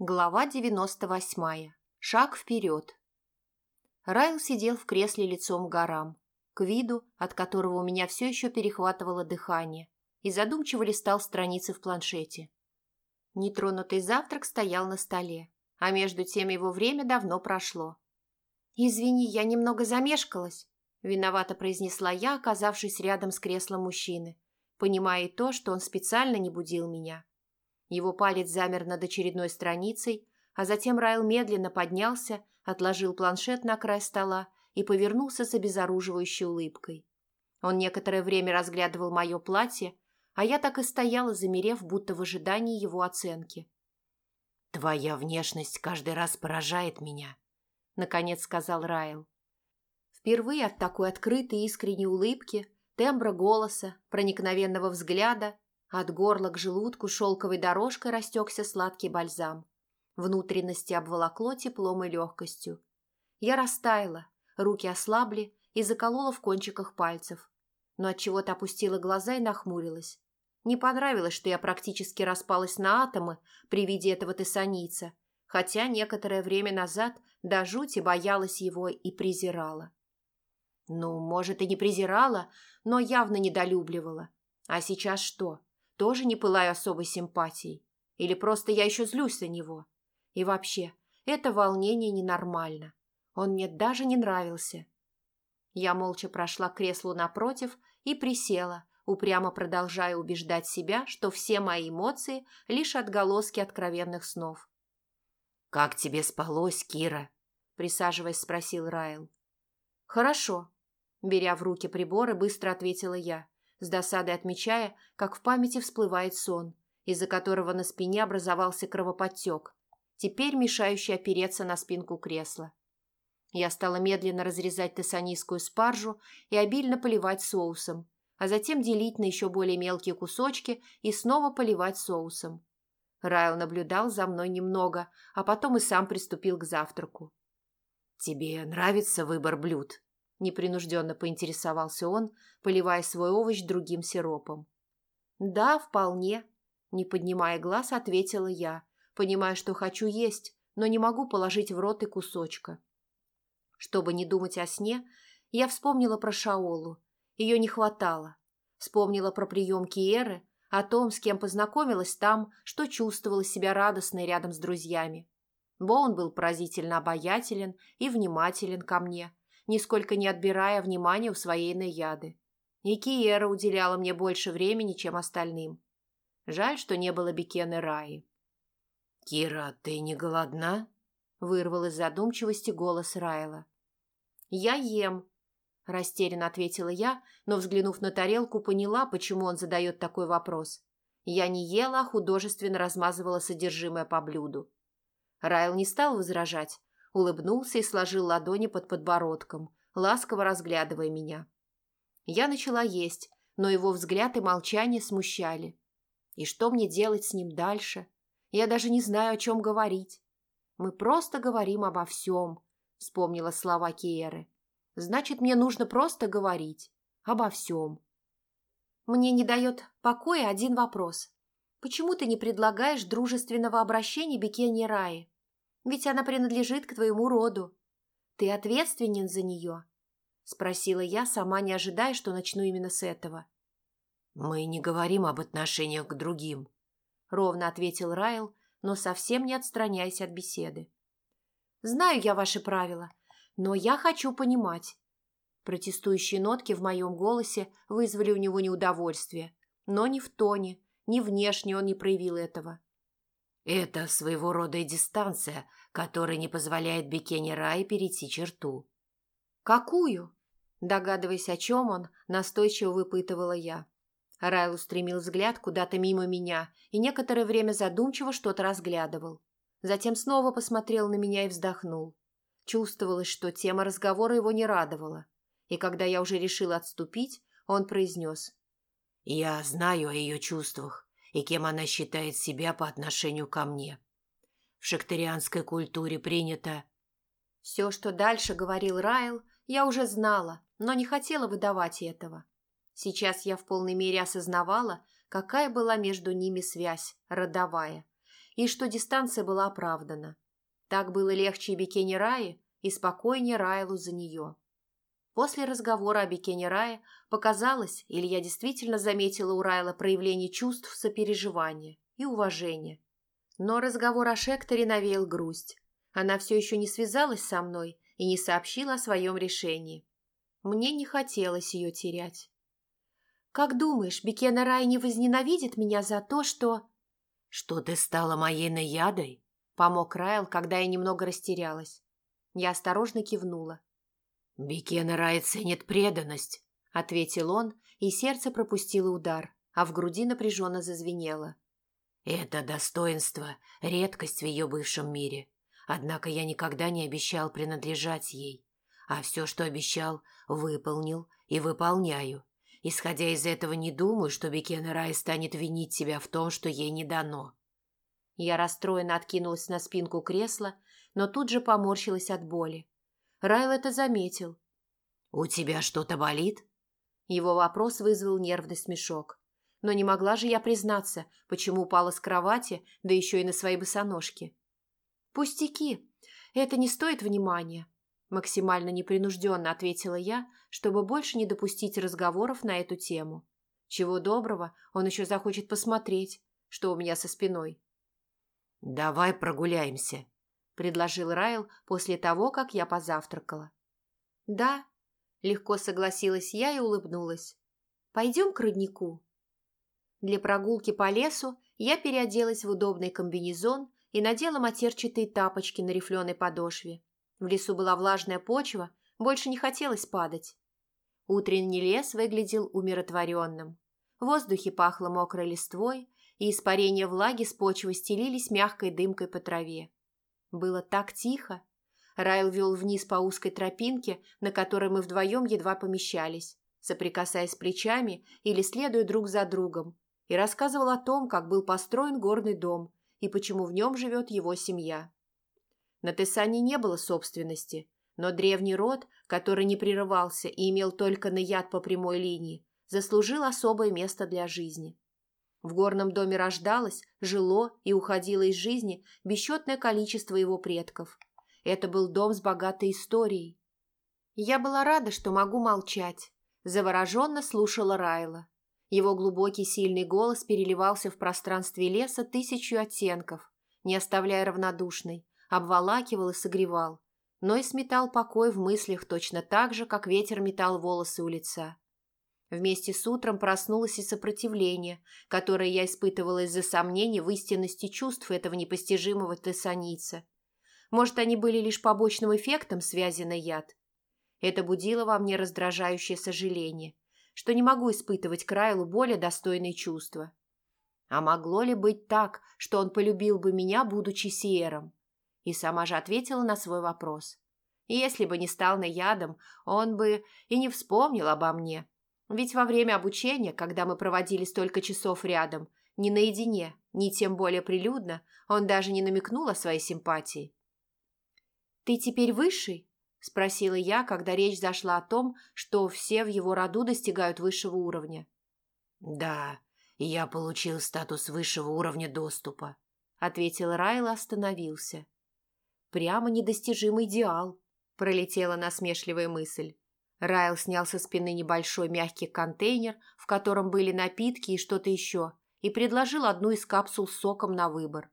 Глава 98. Шаг вперед. Райл сидел в кресле лицом к горам, к виду, от которого у меня все еще перехватывало дыхание, и задумчиво листал страницы в планшете. Нетронутый завтрак стоял на столе, а между тем его время давно прошло. «Извини, я немного замешкалась», – виновато произнесла я, оказавшись рядом с креслом мужчины, понимая и то, что он специально не будил меня. Его палец замер над очередной страницей, а затем Райл медленно поднялся, отложил планшет на край стола и повернулся с обезоруживающей улыбкой. Он некоторое время разглядывал мое платье, а я так и стояла, замерев, будто в ожидании его оценки. «Твоя внешность каждый раз поражает меня», — наконец сказал Райл. Впервые от такой открытой искренней улыбки, тембра голоса, проникновенного взгляда от горла к желудку шелковой дорожкой растекся сладкий бальзам. Внутренности обволокло теплом и легкостью. Я растаяла, руки ослабли и заколола в кончиках пальцев. Но от чего то опустила глаза и нахмурилась. Не понравилось, что я практически распалась на атомы при виде этого тессаница, хотя некоторое время назад до жути боялась его и презирала. Ну, может, и не презирала, но явно недолюбливала. А сейчас что? Тоже не пылаю особой симпатией. Или просто я еще злюсь на него. И вообще, это волнение ненормально. Он мне даже не нравился. Я молча прошла к креслу напротив и присела, упрямо продолжая убеждать себя, что все мои эмоции – лишь отголоски откровенных снов. «Как тебе спалось, Кира?» – присаживаясь, спросил Райл. «Хорошо», – беря в руки приборы, быстро ответила я с досадой отмечая, как в памяти всплывает сон, из-за которого на спине образовался кровоподтек, теперь мешающий опереться на спинку кресла. Я стала медленно разрезать тессанийскую спаржу и обильно поливать соусом, а затем делить на еще более мелкие кусочки и снова поливать соусом. Райл наблюдал за мной немного, а потом и сам приступил к завтраку. «Тебе нравится выбор блюд?» Непринужденно поинтересовался он, поливая свой овощ другим сиропом. «Да, вполне», – не поднимая глаз, ответила я, понимая, что хочу есть, но не могу положить в рот и кусочка. Чтобы не думать о сне, я вспомнила про Шаолу. Ее не хватало. Вспомнила про прием Киеры, о том, с кем познакомилась там, что чувствовала себя радостной рядом с друзьями. Боун был поразительно обаятелен и внимателен ко мне – нисколько не отбирая внимания у своей наяды. И Киера уделяла мне больше времени, чем остальным. Жаль, что не было Бекены Раи. «Кира, ты не голодна?» – вырвал из задумчивости голос Райла. «Я ем», – растерянно ответила я, но, взглянув на тарелку, поняла, почему он задает такой вопрос. Я не ела, а художественно размазывала содержимое по блюду. Райл не стал возражать, улыбнулся и сложил ладони под подбородком, ласково разглядывая меня. Я начала есть, но его взгляд и молчание смущали. И что мне делать с ним дальше? Я даже не знаю, о чем говорить. Мы просто говорим обо всем, вспомнила слова Киеры. Значит, мне нужно просто говорить. Обо всем. Мне не дает покоя один вопрос. Почему ты не предлагаешь дружественного обращения Бекене Раи? Ведь она принадлежит к твоему роду. Ты ответственен за нее?» Спросила я, сама не ожидая, что начну именно с этого. «Мы не говорим об отношениях к другим», — ровно ответил Райл, но совсем не отстраняясь от беседы. «Знаю я ваши правила, но я хочу понимать». Протестующие нотки в моем голосе вызвали у него неудовольствие, но ни в тоне, ни внешне он не проявил этого. Это своего рода дистанция, которая не позволяет Бекене Рай перейти черту. «Какую?» Догадываясь, о чем он, настойчиво выпытывала я. Райл устремил взгляд куда-то мимо меня и некоторое время задумчиво что-то разглядывал. Затем снова посмотрел на меня и вздохнул. Чувствовалось, что тема разговора его не радовала. И когда я уже решила отступить, он произнес. «Я знаю о ее чувствах и кем она считает себя по отношению ко мне. В шахтерианской культуре принято... Все, что дальше говорил Райл, я уже знала, но не хотела выдавать этого. Сейчас я в полной мере осознавала, какая была между ними связь, родовая. и что дистанция была оправдана. Так было легче Бекене Рае, и спокойнее Райлу за нее. После разговора о Бекене Рае показалось, или я действительно заметила у Райла проявление чувств сопереживания и уважения. Но разговор о Шекторе навеял грусть. Она все еще не связалась со мной и не сообщила о своем решении. Мне не хотелось ее терять. «Как думаешь, Бекена Рай не возненавидит меня за то, что...» «Что ты стала моей наядой?» – помог Райл, когда я немного растерялась. Я осторожно кивнула. «Бекена Рай ценит преданность», – ответил он, и сердце пропустило удар, а в груди напряженно зазвенело. «Это достоинство – редкость в ее бывшем мире. Однако я никогда не обещал принадлежать ей, а все, что обещал, выполнил и выполняю. Исходя из этого, не думаю, что Бекена Рай станет винить себя в том, что ей не дано. Я расстроенно откинулась на спинку кресла, но тут же поморщилась от боли. Райл это заметил. «У тебя что-то болит?» Его вопрос вызвал нервный смешок. Но не могла же я признаться, почему упала с кровати, да еще и на свои босоножки. «Пустяки. Это не стоит внимания», – максимально непринужденно ответила я, чтобы больше не допустить разговоров на эту тему. Чего доброго, он еще захочет посмотреть, что у меня со спиной. «Давай прогуляемся», – предложил Райл после того, как я позавтракала. «Да», – легко согласилась я и улыбнулась. «Пойдем к роднику». Для прогулки по лесу я переоделась в удобный комбинезон и надела матерчатые тапочки на рифленой подошве. В лесу была влажная почва, больше не хотелось падать. Утренний лес выглядел умиротворенным. В воздухе пахло мокрой листвой, и испарения влаги с почвы стелились мягкой дымкой по траве. Было так тихо. Райл вел вниз по узкой тропинке, на которой мы вдвоем едва помещались, соприкасаясь плечами или следуя друг за другом, и рассказывал о том, как был построен горный дом и почему в нем живет его семья. На Тесане не было собственности, но древний род, который не прерывался и имел только наяд по прямой линии, заслужил особое место для жизни. В горном доме рождалось, жило и уходило из жизни бесчетное количество его предков. Это был дом с богатой историей. Я была рада, что могу молчать. Завороженно слушала Райла. Его глубокий сильный голос переливался в пространстве леса тысячу оттенков, не оставляя равнодушной, обволакивал и согревал, но и сметал покой в мыслях точно так же, как ветер метал волосы у лица. Вместе с утром проснулось и сопротивление, которое я испытывала из-за сомнений в истинности чувств этого непостижимого тессаница. Может, они были лишь побочным эффектом связи на яд? Это будило во мне раздражающее сожаление, что не могу испытывать к Райлу более достойные чувства. А могло ли быть так, что он полюбил бы меня, будучи Сиером? И сама же ответила на свой вопрос. Если бы не стал наядом, он бы и не вспомнил обо мне. Ведь во время обучения, когда мы проводили столько часов рядом, ни наедине, ни тем более прилюдно, он даже не намекнул о своей симпатии. «Ты теперь высший?» – спросила я, когда речь зашла о том, что все в его роду достигают высшего уровня. «Да, я получил статус высшего уровня доступа», – ответил Райл и остановился. Прямо недостижимый идеал, пролетела насмешливая мысль. Райл снял со спины небольшой мягкий контейнер, в котором были напитки и что-то еще, и предложил одну из капсул с соком на выбор.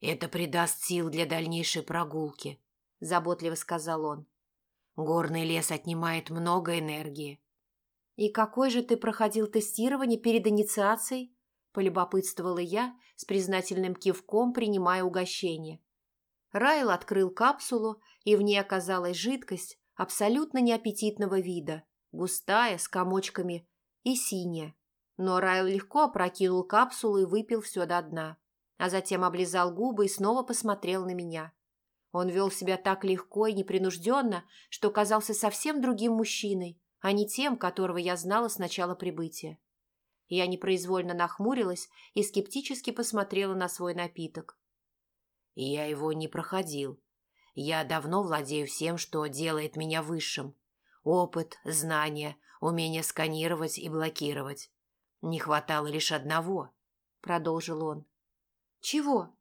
«Это придаст сил для дальнейшей прогулки», – заботливо сказал он. «Горный лес отнимает много энергии». «И какой же ты проходил тестирование перед инициацией?» – полюбопытствовала я, с признательным кивком принимая угощение. Райл открыл капсулу, и в ней оказалась жидкость абсолютно неаппетитного вида, густая, с комочками и синяя. Но Райл легко опрокинул капсулу и выпил все до дна, а затем облизал губы и снова посмотрел на меня. Он вел себя так легко и непринужденно, что казался совсем другим мужчиной, а не тем, которого я знала с начала прибытия. Я непроизвольно нахмурилась и скептически посмотрела на свой напиток. Я его не проходил. Я давно владею всем, что делает меня высшим. Опыт, знания, умение сканировать и блокировать. Не хватало лишь одного, — продолжил он. «Чего?»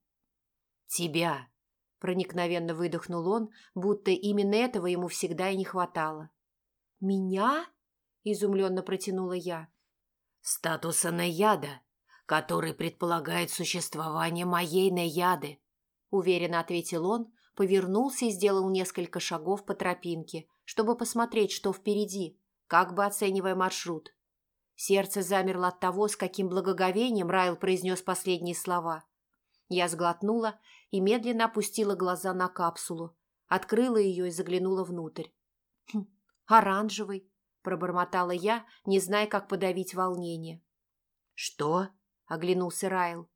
«Тебя», – проникновенно выдохнул он, будто именно этого ему всегда и не хватало. «Меня?» – изумленно протянула я. «Статуса Наяда, который предполагает существование моей Наяды», – уверенно ответил он, повернулся и сделал несколько шагов по тропинке, чтобы посмотреть, что впереди, как бы оценивая маршрут. Сердце замерло от того, с каким благоговением Райл произнес последние слова. Я сглотнула и медленно опустила глаза на капсулу, открыла ее и заглянула внутрь. «Хм, оранжевый», – пробормотала я, не зная, как подавить волнение. «Что?» – оглянулся Райл.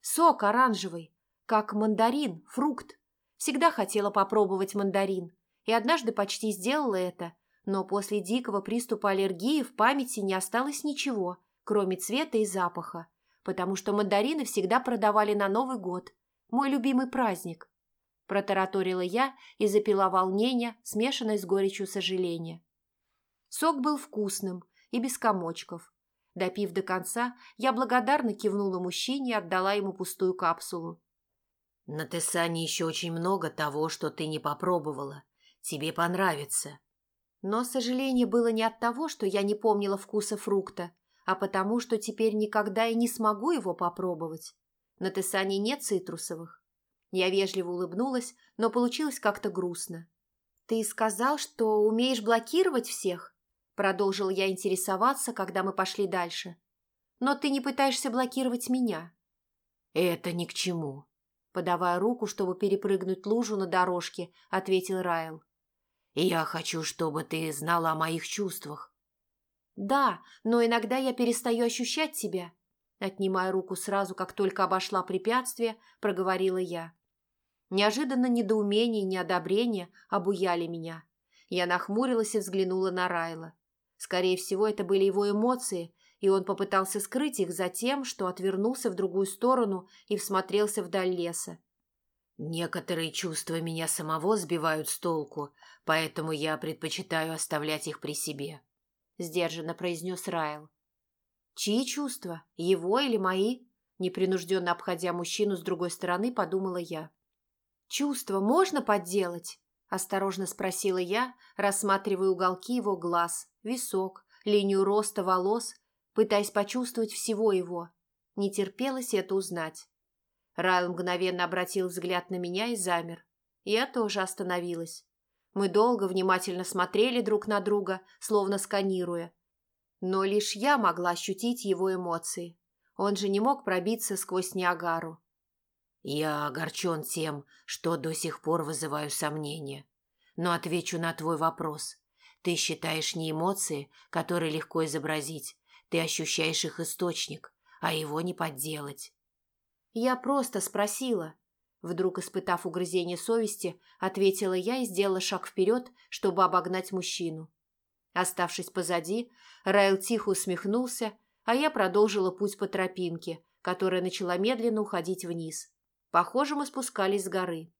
«Сок оранжевый, как мандарин, фрукт. Всегда хотела попробовать мандарин, и однажды почти сделала это, но после дикого приступа аллергии в памяти не осталось ничего, кроме цвета и запаха, потому что мандарины всегда продавали на Новый год, мой любимый праздник. Протараторила я и запила волнение, смешанное с горечью сожаления. Сок был вкусным и без комочков. Допив до конца, я благодарно кивнула мужчине и отдала ему пустую капсулу. «На Тесане еще очень много того, что ты не попробовала. Тебе понравится», но сожаление было не от того, что я не помнила вкуса фрукта, а потому, что теперь никогда и не смогу его попробовать. На Тесане нет цитрусовых. Я вежливо улыбнулась, но получилось как-то грустно. «Ты сказал, что умеешь блокировать всех?» Продолжил я интересоваться, когда мы пошли дальше. «Но ты не пытаешься блокировать меня». «Это ни к чему», подавая руку, чтобы перепрыгнуть лужу на дорожке, ответил Райл. Я хочу, чтобы ты знала о моих чувствах. Да, но иногда я перестаю ощущать тебя. Отнимая руку сразу, как только обошла препятствие, проговорила я. Неожиданно недоумение и неодобрение обуяли меня. Я нахмурилась и взглянула на Райла. Скорее всего, это были его эмоции, и он попытался скрыть их за тем, что отвернулся в другую сторону и всмотрелся вдаль леса. Некоторые чувства меня самого сбивают с толку, поэтому я предпочитаю оставлять их при себе», – сдержанно произнес Райл. «Чьи чувства? Его или мои?» Непринужденно обходя мужчину с другой стороны, подумала я. «Чувства можно подделать?» – осторожно спросила я, рассматривая уголки его глаз, висок, линию роста волос, пытаясь почувствовать всего его. Не терпелось это узнать. Райл мгновенно обратил взгляд на меня и замер. Я тоже остановилась. Мы долго внимательно смотрели друг на друга, словно сканируя. Но лишь я могла ощутить его эмоции. Он же не мог пробиться сквозь Ниагару. «Я огорчен тем, что до сих пор вызываю сомнения. Но отвечу на твой вопрос. Ты считаешь не эмоции, которые легко изобразить. Ты ощущаешь их источник, а его не подделать. «Я просто спросила». Вдруг, испытав угрызение совести, ответила я и сделала шаг вперед, чтобы обогнать мужчину. Оставшись позади, Райл тихо усмехнулся, а я продолжила путь по тропинке, которая начала медленно уходить вниз. Похоже, мы спускались с горы.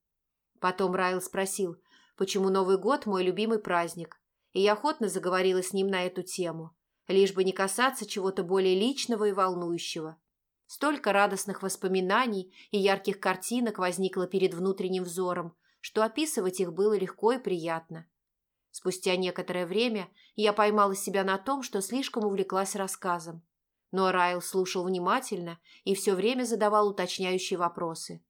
Потом Райл спросил, почему Новый год – мой любимый праздник, и я охотно заговорила с ним на эту тему, лишь бы не касаться чего-то более личного и волнующего. Столько радостных воспоминаний и ярких картинок возникло перед внутренним взором, что описывать их было легко и приятно. Спустя некоторое время я поймала себя на том, что слишком увлеклась рассказом. Но Райл слушал внимательно и все время задавал уточняющие вопросы.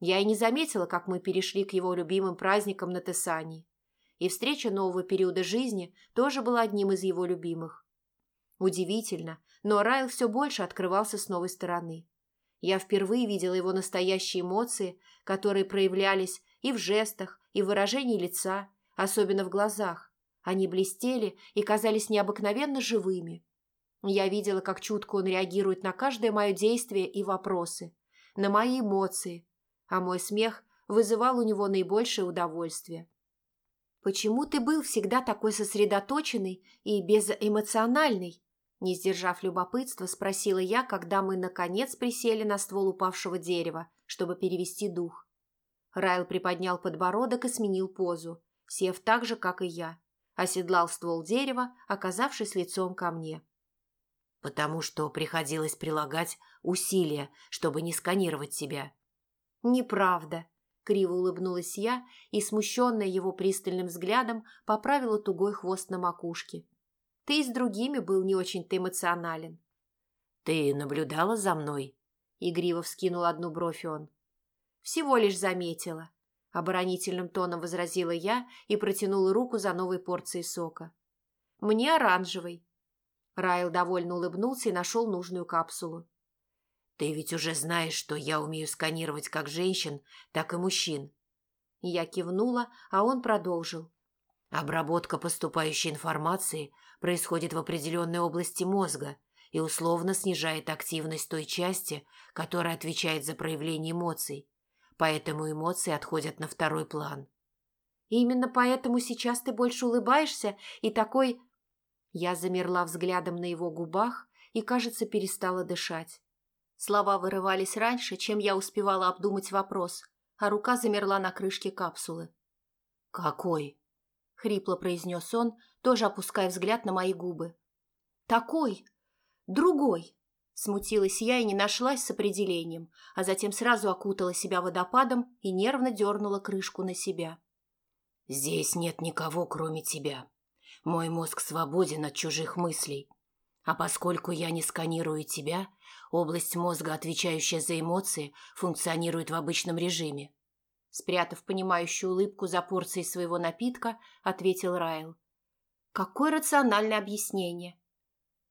Я и не заметила, как мы перешли к его любимым праздникам на Тесании. И встреча нового периода жизни тоже была одним из его любимых. Удивительно, но Райл все больше открывался с новой стороны. Я впервые видела его настоящие эмоции, которые проявлялись и в жестах, и в выражении лица, особенно в глазах. Они блестели и казались необыкновенно живыми. Я видела, как чутко он реагирует на каждое мое действие и вопросы, на мои эмоции, а мой смех вызывал у него наибольшее удовольствие. «Почему ты был всегда такой сосредоточенный и безэмоциональный?» Не сдержав любопытства, спросила я, когда мы, наконец, присели на ствол упавшего дерева, чтобы перевести дух. Райл приподнял подбородок и сменил позу, сев так же, как и я. Оседлал ствол дерева, оказавшись лицом ко мне. потому что приходилось прилагать усилия, чтобы не сканировать тебя. Неправда. Криво улыбнулась я и, смущенная его пристальным взглядом, поправила тугой хвост на макушке. Ты и с другими был не очень-то эмоционален. «Ты наблюдала за мной?» Игриво вскинул одну бровь он. «Всего лишь заметила», — оборонительным тоном возразила я и протянула руку за новой порцией сока. «Мне оранжевый». Райл довольно улыбнулся и нашел нужную капсулу. «Ты ведь уже знаешь, что я умею сканировать как женщин, так и мужчин». Я кивнула, а он продолжил. Обработка поступающей информации происходит в определенной области мозга и условно снижает активность той части, которая отвечает за проявление эмоций. Поэтому эмоции отходят на второй план. И именно поэтому сейчас ты больше улыбаешься и такой... Я замерла взглядом на его губах и, кажется, перестала дышать. Слова вырывались раньше, чем я успевала обдумать вопрос, а рука замерла на крышке капсулы. «Какой?» — хрипло произнес он, тоже опуская взгляд на мои губы. «Такой! Другой!» Смутилась я и не нашлась с определением, а затем сразу окутала себя водопадом и нервно дернула крышку на себя. «Здесь нет никого, кроме тебя. Мой мозг свободен от чужих мыслей. А поскольку я не сканирую тебя, область мозга, отвечающая за эмоции, функционирует в обычном режиме. Спрятав понимающую улыбку за порцией своего напитка, ответил Райл. «Какое рациональное объяснение!»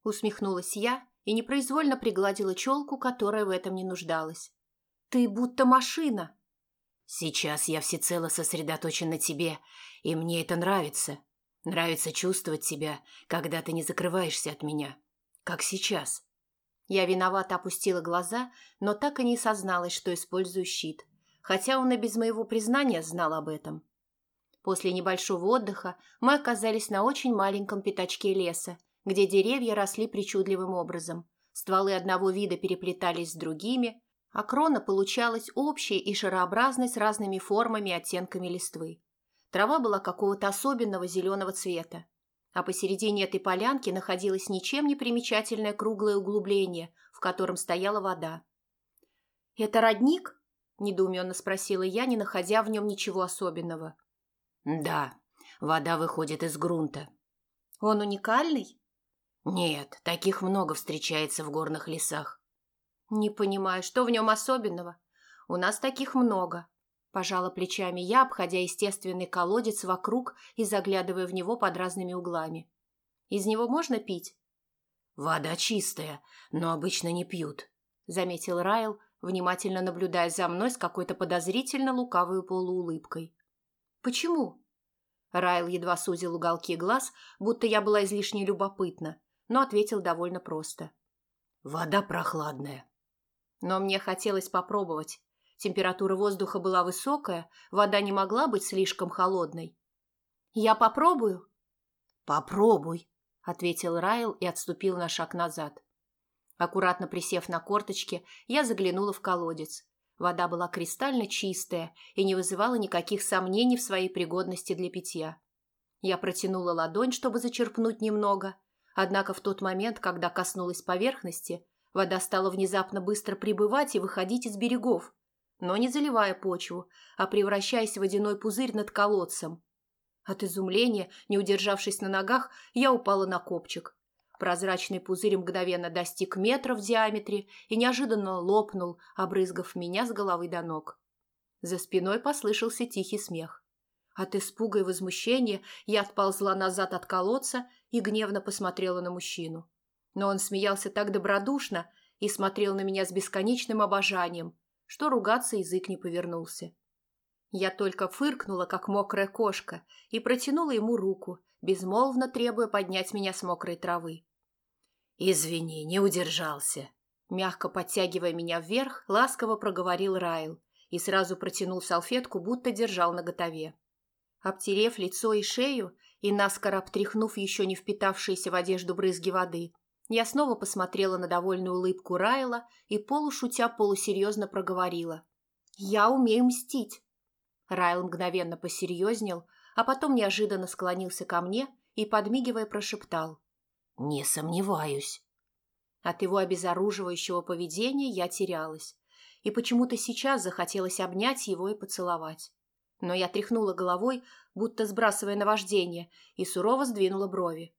Усмехнулась я и непроизвольно пригладила челку, которая в этом не нуждалась. «Ты будто машина!» «Сейчас я всецело сосредоточен на тебе, и мне это нравится. Нравится чувствовать тебя, когда ты не закрываешься от меня. Как сейчас». Я виновато опустила глаза, но так и не созналась, что использую щит – хотя он и без моего признания знал об этом. После небольшого отдыха мы оказались на очень маленьком пятачке леса, где деревья росли причудливым образом. Стволы одного вида переплетались с другими, а крона получалась общей и шарообразной с разными формами и оттенками листвы. Трава была какого-то особенного зеленого цвета, а посередине этой полянки находилось ничем не примечательное круглое углубление, в котором стояла вода. «Это родник?» – недоуменно спросила я, не находя в нем ничего особенного. «Да, вода выходит из грунта». «Он уникальный?» «Нет, таких много встречается в горных лесах». «Не понимаю, что в нем особенного? У нас таких много». Пожала плечами я, обходя естественный колодец вокруг и заглядывая в него под разными углами. «Из него можно пить?» «Вода чистая, но обычно не пьют», — заметил Райл, внимательно наблюдая за мной с какой-то подозрительно лукавой полуулыбкой. «Почему?» Райл едва сузил уголки глаз, будто я была излишне любопытна, но ответил довольно просто. «Вода прохладная». Но мне хотелось попробовать. Температура воздуха была высокая, вода не могла быть слишком холодной. «Я попробую?» «Попробуй», — ответил Райл и отступил на шаг назад. Аккуратно присев на корточки, я заглянула в колодец. Вода была кристально чистая и не вызывала никаких сомнений в своей пригодности для питья. Я протянула ладонь, чтобы зачерпнуть немного, однако в тот момент, когда коснулась поверхности, вода стала внезапно быстро прибывать и выходить из берегов, но не заливая почву, а превращаясь в водяной пузырь над колодцем. От изумления, не удержавшись на ногах, я упала на копчик. Прозрачный пузырь мгновенно достиг метра в диаметре и неожиданно лопнул, обрызгав меня с головы до ног. За спиной послышался тихий смех. От испуга и возмущения я отползла назад от колодца и гневно посмотрела на мужчину. Но он смеялся так добродушно и смотрел на меня с бесконечным обожанием, что ругаться язык не повернулся. Я только фыркнула, как мокрая кошка, и протянула ему руку, безмолвно требуя поднять меня с мокрой травы. «Извини, не удержался», – мягко подтягивая меня вверх, ласково проговорил Райл и сразу протянул салфетку, будто держал наготове. Обтерев лицо и шею и наскоро обтряхнув еще не впитавшиеся в одежду брызги воды, я снова посмотрела на довольную улыбку Райла и полушутя полусерьезно проговорила. «Я умею мстить!» Райл мгновенно посерьезнел, а потом неожиданно склонился ко мне и, подмигивая, прошептал. «Не сомневаюсь». От его обезоруживающего поведения я терялась, и почему-то сейчас захотелось обнять его и поцеловать. Но я тряхнула головой, будто сбрасывая наваждение, и сурово сдвинула брови.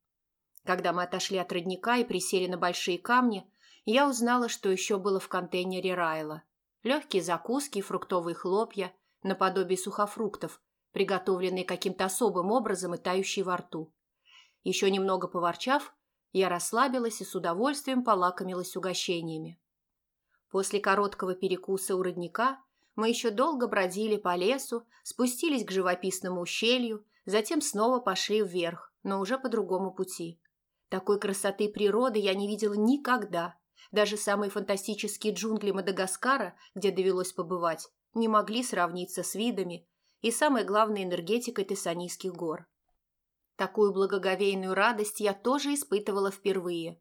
Когда мы отошли от родника и присели на большие камни, я узнала, что еще было в контейнере Райла. Легкие закуски и фруктовые хлопья, наподобие сухофруктов, приготовленные каким-то особым образом и тающие во рту. Еще немного поворчав, я расслабилась и с удовольствием полакомилась угощениями. После короткого перекуса у родника мы еще долго бродили по лесу, спустились к живописному ущелью, затем снова пошли вверх, но уже по другому пути. Такой красоты природы я не видела никогда. Даже самые фантастические джунгли Мадагаскара, где довелось побывать, не могли сравниться с видами и, самой главной, энергетикой Тессанийских гор. Такую благоговейную радость я тоже испытывала впервые.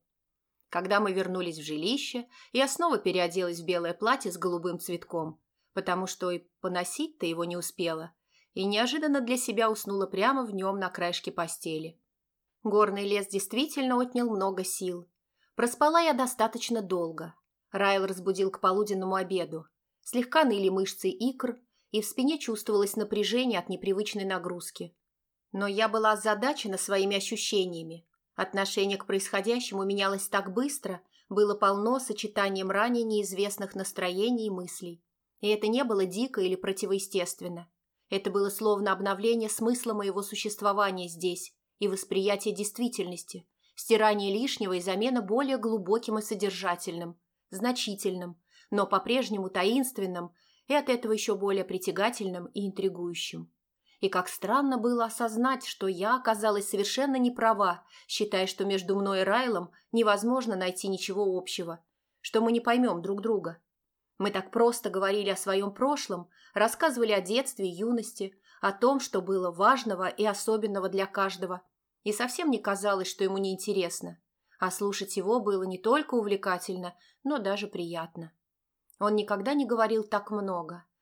Когда мы вернулись в жилище, я снова переоделась в белое платье с голубым цветком, потому что и поносить-то его не успела, и неожиданно для себя уснула прямо в нем на краешке постели. Горный лес действительно отнял много сил. Проспала я достаточно долго. Райл разбудил к полуденному обеду. Слегка ныли мышцы икр, и в спине чувствовалось напряжение от непривычной нагрузки. Но я была озадачена своими ощущениями. Отношение к происходящему менялось так быстро, было полно сочетанием ранее неизвестных настроений и мыслей. И это не было дико или противоестественно. Это было словно обновление смысла моего существования здесь и восприятие действительности, стирание лишнего и замена более глубоким и содержательным, значительным, но по-прежнему таинственным и от этого еще более притягательным и интригующим. И как странно было осознать, что я оказалась совершенно не права, считая, что между мной и Райлом невозможно найти ничего общего, что мы не поймем друг друга. Мы так просто говорили о своем прошлом, рассказывали о детстве и юности, о том, что было важного и особенного для каждого, и совсем не казалось, что ему неинтересно. А слушать его было не только увлекательно, но даже приятно. Он никогда не говорил так много –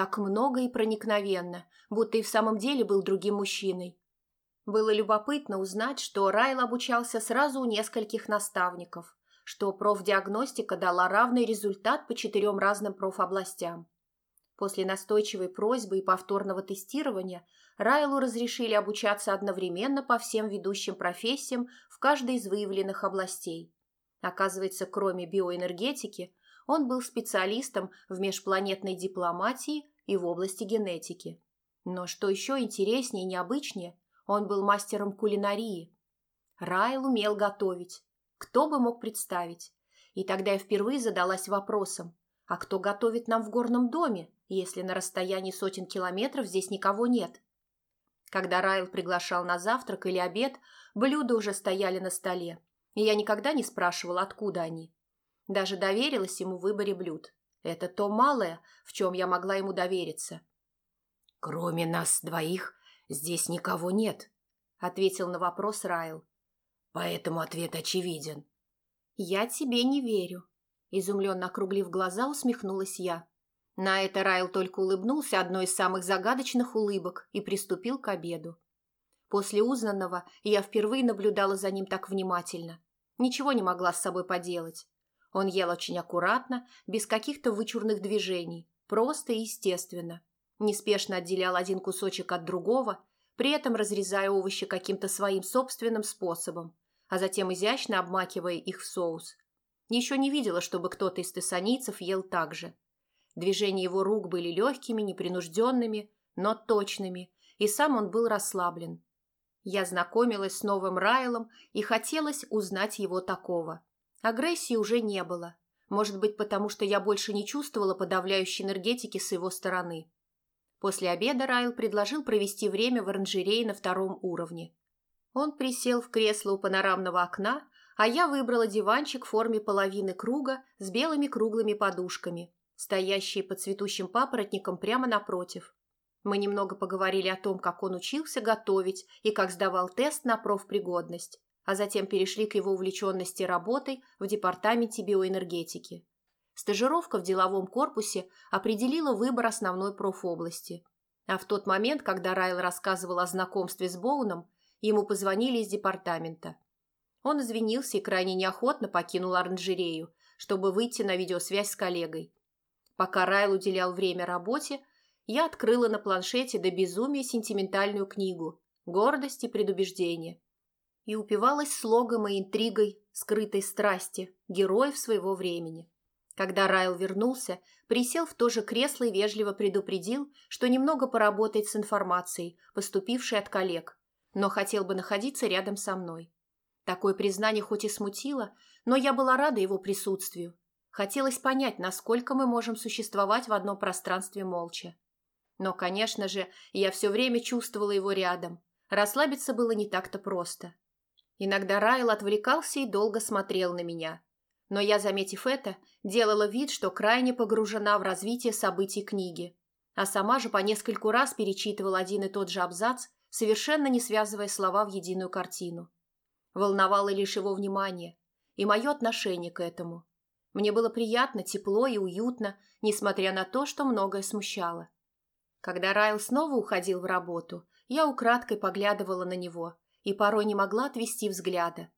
так много и проникновенно, будто и в самом деле был другим мужчиной. Было любопытно узнать, что Райл обучался сразу у нескольких наставников, что профдиагностика дала равный результат по четырем разным профобластям. После настойчивой просьбы и повторного тестирования Райлу разрешили обучаться одновременно по всем ведущим профессиям в каждой из выявленных областей. Оказывается, кроме биоэнергетики, он был специалистом в межпланетной дипломатии и в области генетики. Но что еще интереснее и необычнее, он был мастером кулинарии. Райл умел готовить. Кто бы мог представить? И тогда я впервые задалась вопросом, а кто готовит нам в горном доме, если на расстоянии сотен километров здесь никого нет? Когда Райл приглашал на завтрак или обед, блюда уже стояли на столе, и я никогда не спрашивала, откуда они. Даже доверилась ему в выборе блюд. Это то малое, в чем я могла ему довериться. «Кроме нас двоих здесь никого нет», — ответил на вопрос Райл. «Поэтому ответ очевиден». «Я тебе не верю», — изумленно округлив глаза, усмехнулась я. На это Райл только улыбнулся одной из самых загадочных улыбок и приступил к обеду. После узнанного я впервые наблюдала за ним так внимательно. Ничего не могла с собой поделать. Он ел очень аккуратно, без каких-то вычурных движений, просто и естественно. Неспешно отделял один кусочек от другого, при этом разрезая овощи каким-то своим собственным способом, а затем изящно обмакивая их в соус. Еще не видела, чтобы кто-то из тессанийцев ел так же. Движения его рук были легкими, непринужденными, но точными, и сам он был расслаблен. Я знакомилась с новым Райлом и хотелось узнать его такого. Агрессии уже не было. Может быть, потому что я больше не чувствовала подавляющей энергетики с его стороны. После обеда Райл предложил провести время в оранжерее на втором уровне. Он присел в кресло у панорамного окна, а я выбрала диванчик в форме половины круга с белыми круглыми подушками, стоящие под цветущим папоротником прямо напротив. Мы немного поговорили о том, как он учился готовить и как сдавал тест на профпригодность а затем перешли к его увлеченности работой в департаменте биоэнергетики. Стажировка в деловом корпусе определила выбор основной профобласти. А в тот момент, когда Райл рассказывал о знакомстве с Боуном, ему позвонили из департамента. Он извинился и крайне неохотно покинул оранжерею, чтобы выйти на видеосвязь с коллегой. Пока Райл уделял время работе, я открыла на планшете до безумия сентиментальную книгу «Гордость и предубеждение» и упивалась слогом и интригой скрытой страсти героев своего времени. Когда Райл вернулся, присел в то же кресло и вежливо предупредил, что немного поработает с информацией, поступившей от коллег, но хотел бы находиться рядом со мной. Такое признание хоть и смутило, но я была рада его присутствию. Хотелось понять, насколько мы можем существовать в одном пространстве молча. Но, конечно же, я все время чувствовала его рядом. Расслабиться было не так-то просто. Иногда Райл отвлекался и долго смотрел на меня. Но я, заметив это, делала вид, что крайне погружена в развитие событий книги, а сама же по нескольку раз перечитывала один и тот же абзац, совершенно не связывая слова в единую картину. Волновало лишь его внимание и мое отношение к этому. Мне было приятно, тепло и уютно, несмотря на то, что многое смущало. Когда Райл снова уходил в работу, я украдкой поглядывала на него и порой не могла отвести взгляда.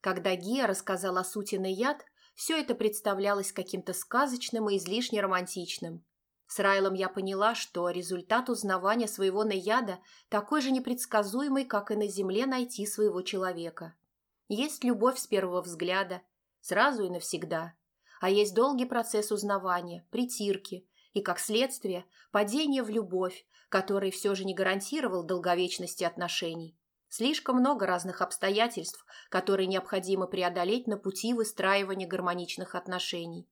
Когда Гия рассказал о сути яд, все это представлялось каким-то сказочным и излишне романтичным. С Райлом я поняла, что результат узнавания своего наяда такой же непредсказуемый, как и на земле найти своего человека. Есть любовь с первого взгляда, сразу и навсегда. А есть долгий процесс узнавания, притирки и, как следствие, падение в любовь, который все же не гарантировал долговечности отношений. Слишком много разных обстоятельств, которые необходимо преодолеть на пути выстраивания гармоничных отношений.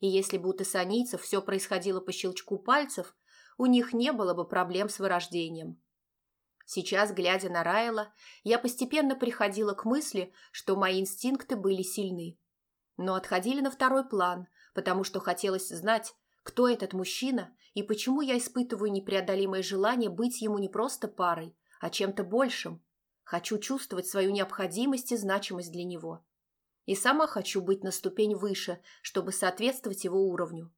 И если бы у тессанийцев все происходило по щелчку пальцев, у них не было бы проблем с вырождением. Сейчас, глядя на Райла, я постепенно приходила к мысли, что мои инстинкты были сильны. Но отходили на второй план, потому что хотелось знать, кто этот мужчина и почему я испытываю непреодолимое желание быть ему не просто парой, а чем-то большим. Хочу чувствовать свою необходимость и значимость для него и сама хочу быть на ступень выше, чтобы соответствовать его уровню.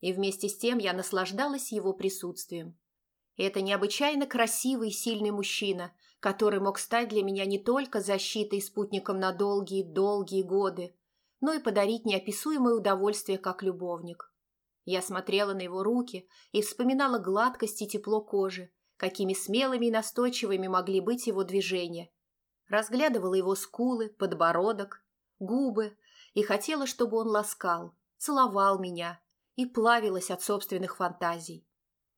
И вместе с тем я наслаждалась его присутствием. это необычайно красивый и сильный мужчина, который мог стать для меня не только защитой и спутником на долгие-долгие годы, но и подарить неописуемое удовольствие как любовник. Я смотрела на его руки и вспоминала гладкость и тепло кожи, какими смелыми и настойчивыми могли быть его движения. Разглядывала его скулы, подбородок, губы и хотела, чтобы он ласкал, целовал меня и плавилась от собственных фантазий.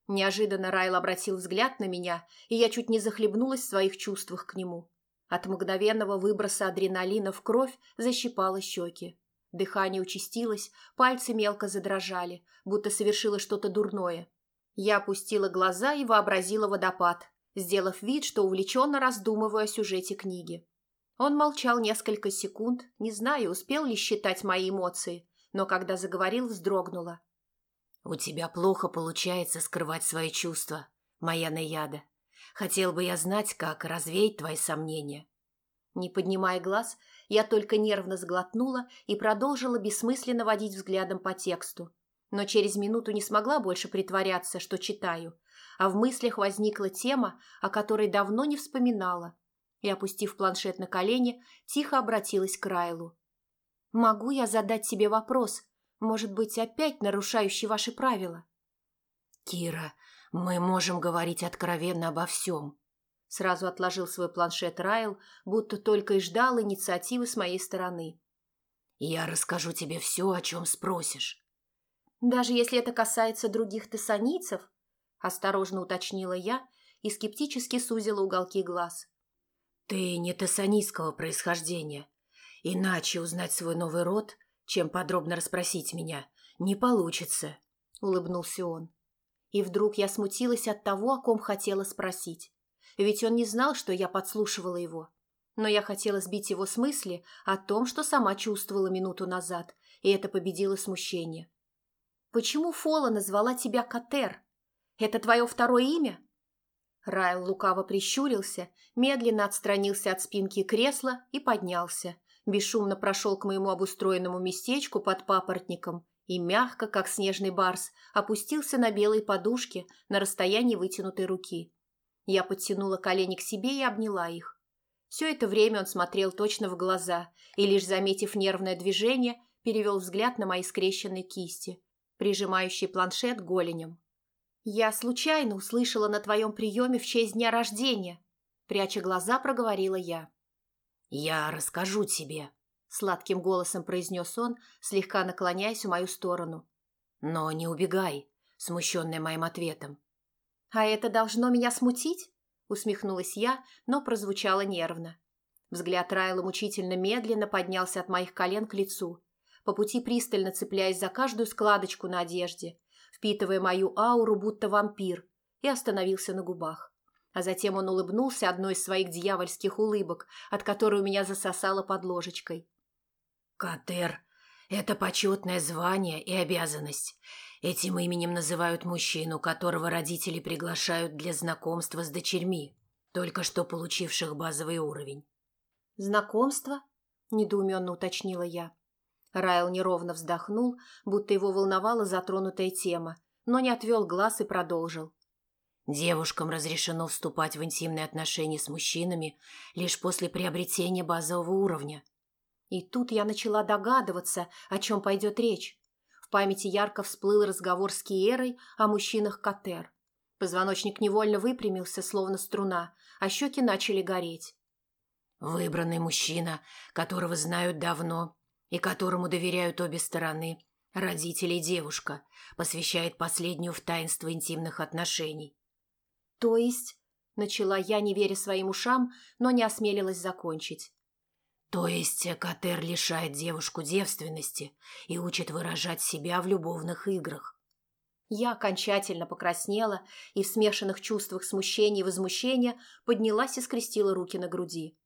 Неожиданно Райл обратил взгляд на меня, и я чуть не захлебнулась в своих чувствах к нему. От мгновенного выброса адреналина в кровь защипало щеки. Дыхание участилось, пальцы мелко задрожали, будто совершила что-то дурное. Я опустила глаза и вообразила водопад, сделав вид, что увлеченно раздумываю о сюжете книги. Он молчал несколько секунд, не знаю, успел ли считать мои эмоции, но когда заговорил, вздрогнула. «У тебя плохо получается скрывать свои чувства, моя Наяда. Хотел бы я знать, как развеять твои сомнения». Не поднимая глаз, я только нервно сглотнула и продолжила бессмысленно водить взглядом по тексту. Но через минуту не смогла больше притворяться, что читаю, а в мыслях возникла тема, о которой давно не вспоминала, и, опустив планшет на колени, тихо обратилась к Райлу. «Могу я задать тебе вопрос, может быть, опять нарушающий ваши правила?» «Кира, мы можем говорить откровенно обо всем», Сразу отложил свой планшет Райл, будто только и ждал инициативы с моей стороны. «Я расскажу тебе все, о чем спросишь». «Даже если это касается других тессанийцев?» – осторожно уточнила я и скептически сузила уголки глаз. «Ты не тессанийского происхождения. Иначе узнать свой новый род, чем подробно расспросить меня, не получится», — улыбнулся он. И вдруг я смутилась от того, о ком хотела спросить. Ведь он не знал, что я подслушивала его. Но я хотела сбить его с мысли о том, что сама чувствовала минуту назад, и это победило смущение. «Почему Фола назвала тебя Катер? Это твое второе имя?» Райл лукаво прищурился, медленно отстранился от спинки кресла и поднялся, бесшумно прошел к моему обустроенному местечку под папоротником и мягко, как снежный барс, опустился на белые подушки на расстоянии вытянутой руки. Я подтянула колени к себе и обняла их. Все это время он смотрел точно в глаза и, лишь заметив нервное движение, перевел взгляд на мои скрещенные кисти, прижимающие планшет голенем. «Я случайно услышала на твоем приеме в честь дня рождения», пряча глаза, проговорила я. «Я расскажу тебе», — сладким голосом произнес он, слегка наклоняясь в мою сторону. «Но не убегай», смущенная моим ответом. «А это должно меня смутить?» усмехнулась я, но прозвучало нервно. Взгляд Райла мучительно медленно поднялся от моих колен к лицу, по пути пристально цепляясь за каждую складочку на одежде, впитывая мою ауру, будто вампир, и остановился на губах. А затем он улыбнулся одной из своих дьявольских улыбок, от которой у меня засосало под ложечкой. «Катер, это почетное звание и обязанность. Этим именем называют мужчину, которого родители приглашают для знакомства с дочерьми, только что получивших базовый уровень. «Знакомство?» – недоуменно уточнила я. Райл неровно вздохнул, будто его волновала затронутая тема, но не отвел глаз и продолжил. Девушкам разрешено вступать в интимные отношения с мужчинами лишь после приобретения базового уровня. И тут я начала догадываться, о чем пойдет речь. В памяти ярко всплыл разговор с Киерой о мужчинах Катер. Позвоночник невольно выпрямился, словно струна, а щеки начали гореть. «Выбранный мужчина, которого знают давно и которому доверяют обе стороны, родители и девушка, посвящает последнюю в таинство интимных отношений». «То есть...» – начала я, не веря своим ушам, но не осмелилась закончить. То есть Катер лишает девушку девственности и учит выражать себя в любовных играх. Я окончательно покраснела и в смешанных чувствах смущения и возмущения поднялась и скрестила руки на груди.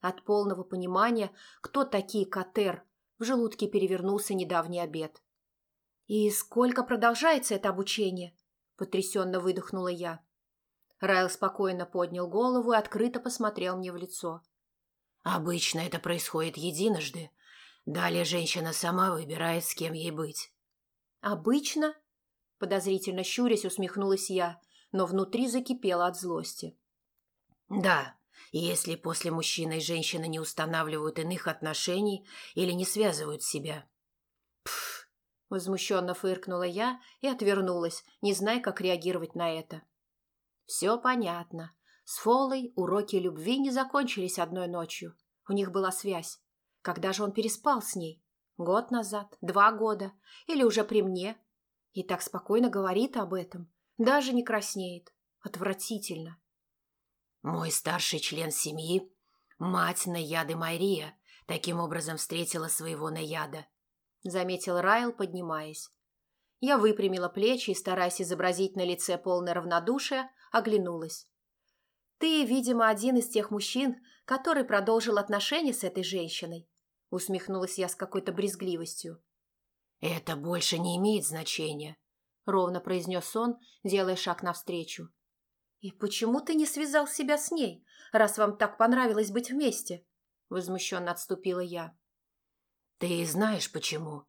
От полного понимания, кто такие Катер, в желудке перевернулся недавний обед. «И сколько продолжается это обучение?» – потрясенно выдохнула я. Райл спокойно поднял голову и открыто посмотрел мне в лицо – Обычно это происходит единожды. Далее женщина сама выбирает, с кем ей быть. «Обычно?» – подозрительно щурясь усмехнулась я, но внутри закипела от злости. «Да, если после мужчины и женщины не устанавливают иных отношений или не связывают себя». «Пф!» – возмущенно фыркнула я и отвернулась, не зная, как реагировать на это. «Все понятно. С Фолой уроки любви не закончились одной ночью. У них была связь. Когда же он переспал с ней? Год назад? Два года? Или уже при мне? И так спокойно говорит об этом. Даже не краснеет. Отвратительно. Мой старший член семьи, мать Наяды Мария, таким образом встретила своего Наяда. Заметил Райл, поднимаясь. Я выпрямила плечи и, стараясь изобразить на лице полное равнодушие, оглянулась. «Ты, видимо, один из тех мужчин, который продолжил отношения с этой женщиной», усмехнулась я с какой-то брезгливостью. «Это больше не имеет значения», ровно произнес он, делая шаг навстречу. «И почему ты не связал себя с ней, раз вам так понравилось быть вместе?» Возмущенно отступила я. «Ты знаешь, почему?»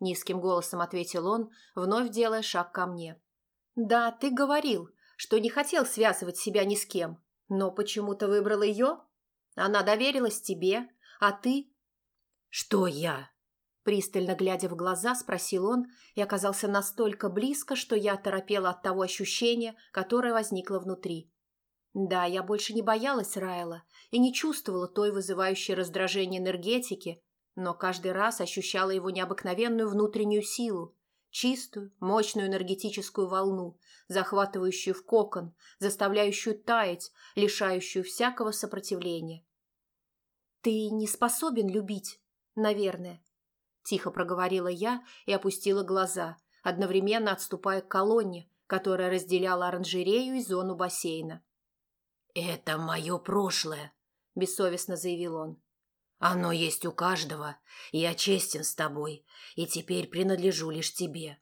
Низким голосом ответил он, вновь делая шаг ко мне. «Да, ты говорил, что не хотел связывать себя ни с кем. Но почему-то выбрал ее? Она доверилась тебе, а ты... Что я? Пристально глядя в глаза, спросил он и оказался настолько близко, что я оторопела от того ощущения, которое возникло внутри. Да, я больше не боялась Райла и не чувствовала той вызывающей раздражение энергетики, но каждый раз ощущала его необыкновенную внутреннюю силу, чистую, мощную энергетическую волну, захватывающую в кокон, заставляющую таять, лишающую всякого сопротивления. «Ты не способен любить, наверное», – тихо проговорила я и опустила глаза, одновременно отступая к колонне, которая разделяла оранжерею и зону бассейна. «Это мое прошлое», – бессовестно заявил он. Оно есть у каждого. Я честен с тобой, и теперь принадлежу лишь тебе.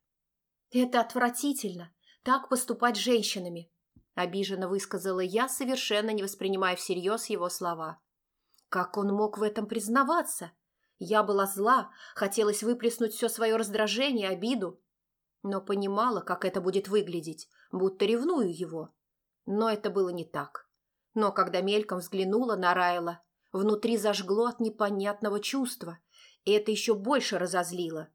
Это отвратительно. Так поступать с женщинами. Обиженно высказала я, совершенно не воспринимая всерьез его слова. Как он мог в этом признаваться? Я была зла, хотелось выплеснуть все свое раздражение, обиду. Но понимала, как это будет выглядеть, будто ревную его. Но это было не так. Но когда мельком взглянула на Райла, внутри зажгло от непонятного чувства, и это еще больше разозлило.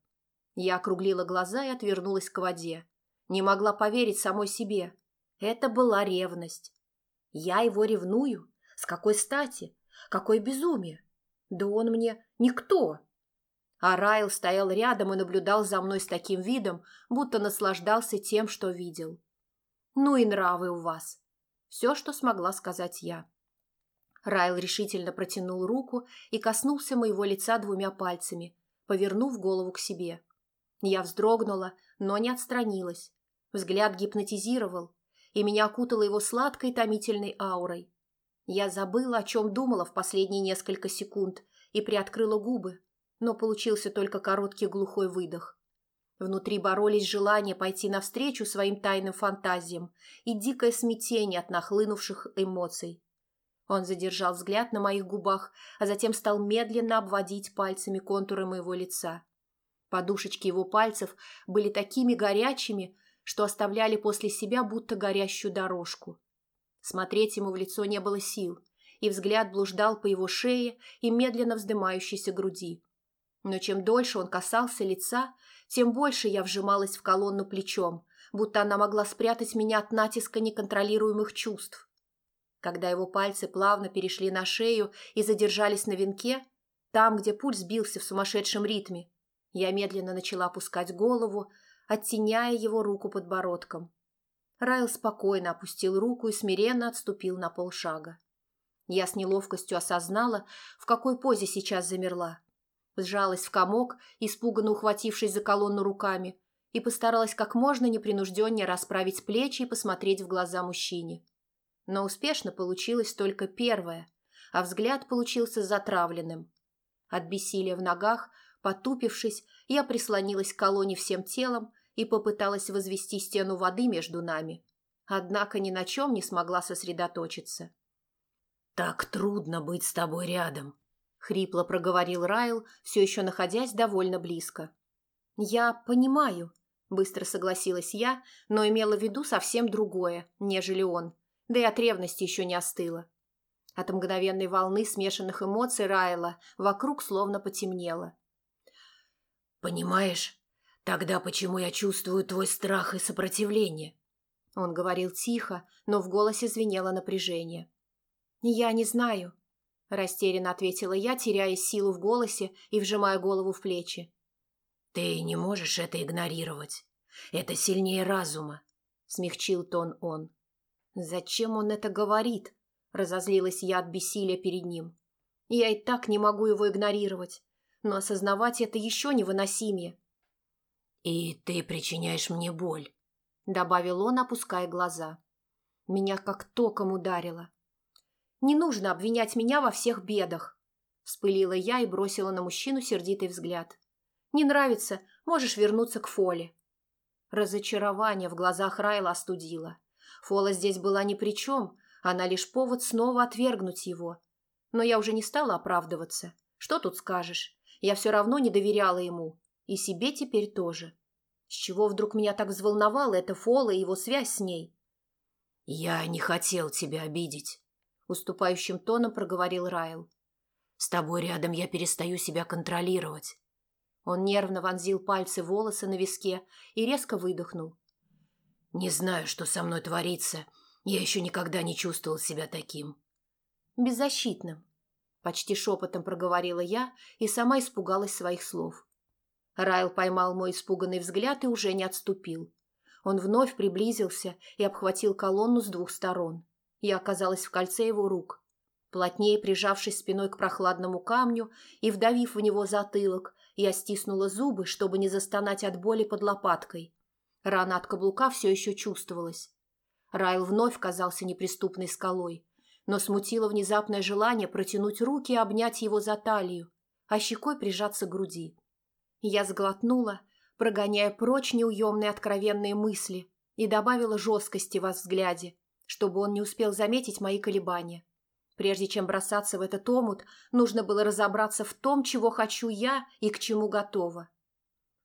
Я округлила глаза и отвернулась к воде. Не могла поверить самой себе. Это была ревность. Я его ревную? С какой стати? Какое безумие? Да он мне никто. А Райл стоял рядом и наблюдал за мной с таким видом, будто наслаждался тем, что видел. «Ну и нравы у вас!» Все, что смогла сказать я. Райл решительно протянул руку и коснулся моего лица двумя пальцами, повернув голову к себе. Я вздрогнула, но не отстранилась. Взгляд гипнотизировал, и меня окутало его сладкой томительной аурой. Я забыла, о чем думала в последние несколько секунд, и приоткрыла губы, но получился только короткий глухой выдох. Внутри боролись желание пойти навстречу своим тайным фантазиям и дикое смятение от нахлынувших эмоций. Он задержал взгляд на моих губах, а затем стал медленно обводить пальцами контуры моего лица. Подушечки его пальцев были такими горячими, что оставляли после себя будто горящую дорожку. Смотреть ему в лицо не было сил, и взгляд блуждал по его шее и медленно вздымающейся груди. Но чем дольше он касался лица, тем больше я вжималась в колонну плечом, будто она могла спрятать меня от натиска неконтролируемых чувств. Когда его пальцы плавно перешли на шею и задержались на венке, там, где пульс бился в сумасшедшем ритме, я медленно начала опускать голову, оттеняя его руку подбородком. Райл спокойно опустил руку и смиренно отступил на полшага. Я с неловкостью осознала, в какой позе сейчас замерла сжалась в комок, испуганно ухватившись за колонну руками, и постаралась как можно непринужденнее расправить плечи и посмотреть в глаза мужчине. Но успешно получилось только первое, а взгляд получился затравленным. От бессилия в ногах, потупившись, я прислонилась к колонне всем телом и попыталась возвести стену воды между нами. Однако ни на чем не смогла сосредоточиться. «Так трудно быть с тобой рядом», хрипло проговорил Райл, все еще находясь довольно близко. «Я понимаю», – быстро согласилась я, но имела в виду совсем другое, нежели он, да и от ревности еще не остыла. От мгновенной волны смешанных эмоций Райла вокруг словно потемнело. «Понимаешь, тогда почему я чувствую твой страх и сопротивление?» Он говорил тихо, но в голосе звенело напряжение. «Я не знаю», – растерянно ответила я, теряя силу в голосе и вжимая голову в плечи. «Ты не можешь это игнорировать. Это сильнее разума», – смягчил тон он. «Зачем он это говорит?» – разозлилась я от бессилия перед ним. «Я и так не могу его игнорировать, но осознавать это еще невыносимее». «И ты причиняешь мне боль», – добавил он, опуская глаза. Меня как током ударило. Не нужно обвинять меня во всех бедах. Вспылила я и бросила на мужчину сердитый взгляд. Не нравится, можешь вернуться к Фоле. Разочарование в глазах Райла остудило. Фола здесь была ни при чем, она лишь повод снова отвергнуть его. Но я уже не стала оправдываться. Что тут скажешь? Я все равно не доверяла ему. И себе теперь тоже. С чего вдруг меня так взволновала эта Фола и его связь с ней? «Я не хотел тебя обидеть», уступающим тоном проговорил Райл. «С тобой рядом я перестаю себя контролировать». Он нервно вонзил пальцы в волосы на виске и резко выдохнул. «Не знаю, что со мной творится. Я еще никогда не чувствовал себя таким». «Беззащитным», — почти шепотом проговорила я и сама испугалась своих слов. Райл поймал мой испуганный взгляд и уже не отступил. Он вновь приблизился и обхватил колонну с двух сторон. Я оказалась в кольце его рук. Плотнее прижавшись спиной к прохладному камню и вдавив в него затылок, я стиснула зубы, чтобы не застонать от боли под лопаткой. Рана от каблука все еще чувствовалась. Райл вновь казался неприступной скалой, но смутило внезапное желание протянуть руки и обнять его за талию, а щекой прижаться к груди. Я сглотнула, прогоняя прочь неуемные откровенные мысли, и добавила жесткости во взгляде, чтобы он не успел заметить мои колебания. Прежде чем бросаться в этот омут, нужно было разобраться в том, чего хочу я и к чему готова.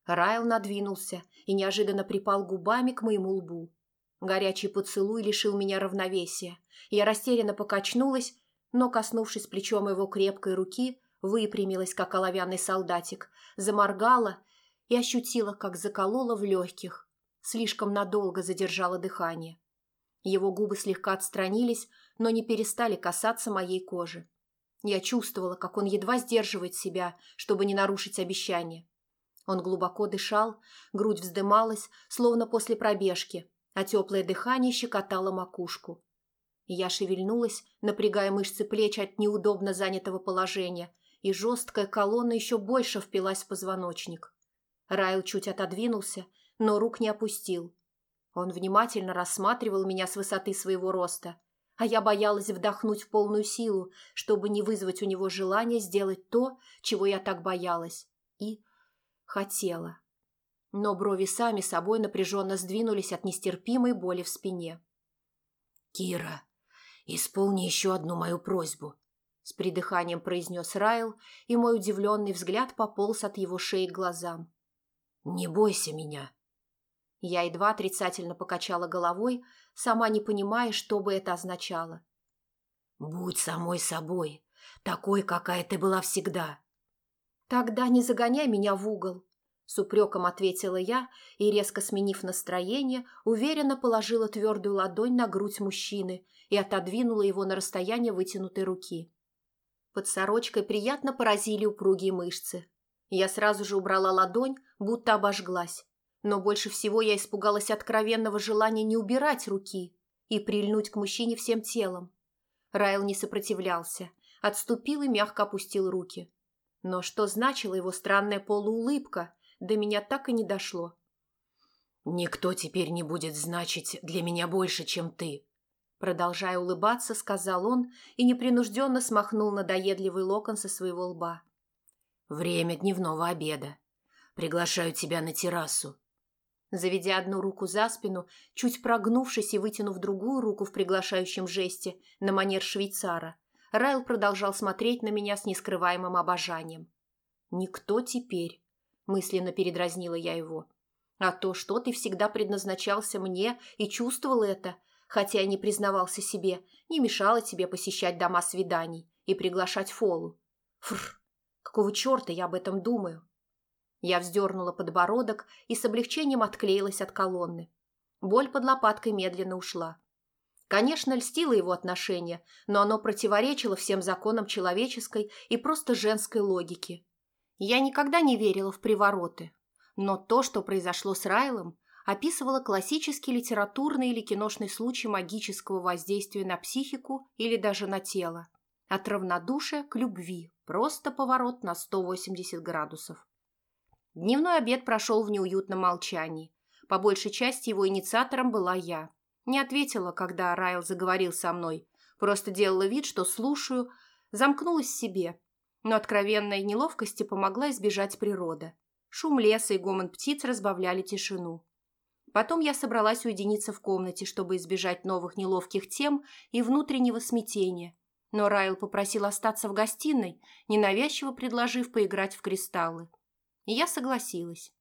Райл надвинулся и неожиданно припал губами к моему лбу. Горячий поцелуй лишил меня равновесия. Я растерянно покачнулась, но, коснувшись плечом его крепкой руки, выпрямилась, как оловянный солдатик, заморгала и ощутила, как заколола в легких. Слишком надолго задержала дыхание. Его губы слегка отстранились, но не перестали касаться моей кожи. Я чувствовала, как он едва сдерживает себя, чтобы не нарушить обещание. Он глубоко дышал, грудь вздымалась, словно после пробежки, а теплое дыхание щекотало макушку. Я шевельнулась, напрягая мышцы плеч от неудобно занятого положения, и жесткая колонна еще больше впилась в позвоночник. Райл чуть отодвинулся, но рук не опустил. Он внимательно рассматривал меня с высоты своего роста, а я боялась вдохнуть в полную силу, чтобы не вызвать у него желание сделать то, чего я так боялась. И хотела. Но брови сами собой напряженно сдвинулись от нестерпимой боли в спине. «Кира, исполни еще одну мою просьбу», — с придыханием произнес Райл, и мой удивленный взгляд пополз от его шеи к глазам. «Не бойся меня». Я едва отрицательно покачала головой, сама не понимая, что бы это означало. «Будь самой собой, такой, какая ты была всегда». «Тогда не загоняй меня в угол», — с упреком ответила я и, резко сменив настроение, уверенно положила твердую ладонь на грудь мужчины и отодвинула его на расстояние вытянутой руки. Под сорочкой приятно поразили упругие мышцы. Я сразу же убрала ладонь, будто обожглась. Но больше всего я испугалась откровенного желания не убирать руки и прильнуть к мужчине всем телом. Райл не сопротивлялся, отступил и мягко опустил руки. Но что значила его странная полуулыбка, до меня так и не дошло. «Никто теперь не будет значить для меня больше, чем ты», Продолжая улыбаться, сказал он и непринужденно смахнул надоедливый локон со своего лба. «Время дневного обеда. Приглашаю тебя на террасу». Заведя одну руку за спину, чуть прогнувшись и вытянув другую руку в приглашающем жесте на манер швейцара, Райл продолжал смотреть на меня с нескрываемым обожанием. «Никто теперь», — мысленно передразнила я его. «А то, что ты всегда предназначался мне и чувствовал это, хотя и не признавался себе, не мешало тебе посещать дома свиданий и приглашать Фолу. Фрр, какого черта я об этом думаю? Я вздернула подбородок и с облегчением отклеилась от колонны. Боль под лопаткой медленно ушла. Конечно, льстило его отношение, но оно противоречило всем законам человеческой и просто женской логики. Я никогда не верила в привороты, но то, что произошло с Райлом, описывала классический литературный или киношный случай магического воздействия на психику или даже на тело. От равнодушия к любви. Просто поворот на 180 градусов. Дневной обед прошел в неуютном молчании. По большей части его инициатором была я. Не ответила, когда Райл заговорил со мной. Просто делала вид, что слушаю, замкнулась в себе. Но откровенной неловкости помогла избежать природа. Шум леса и гомон птиц разбавляли тишину. Потом я собралась уединиться в комнате, чтобы избежать новых неловких тем и внутреннего смятения. Но Райл попросил остаться в гостиной, ненавязчиво предложив поиграть в кристаллы. И я согласилась.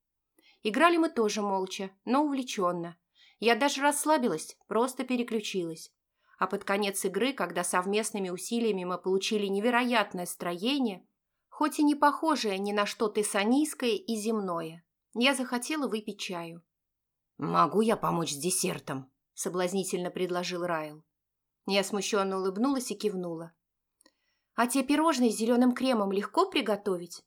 Играли мы тоже молча, но увлеченно. Я даже расслабилась, просто переключилась. А под конец игры, когда совместными усилиями мы получили невероятное строение, хоть и не похожее ни на что тессанийское и земное, я захотела выпить чаю. «Могу я помочь с десертом?» – соблазнительно предложил Райл. Я смущенно улыбнулась и кивнула. «А те пирожные с зеленым кремом легко приготовить?»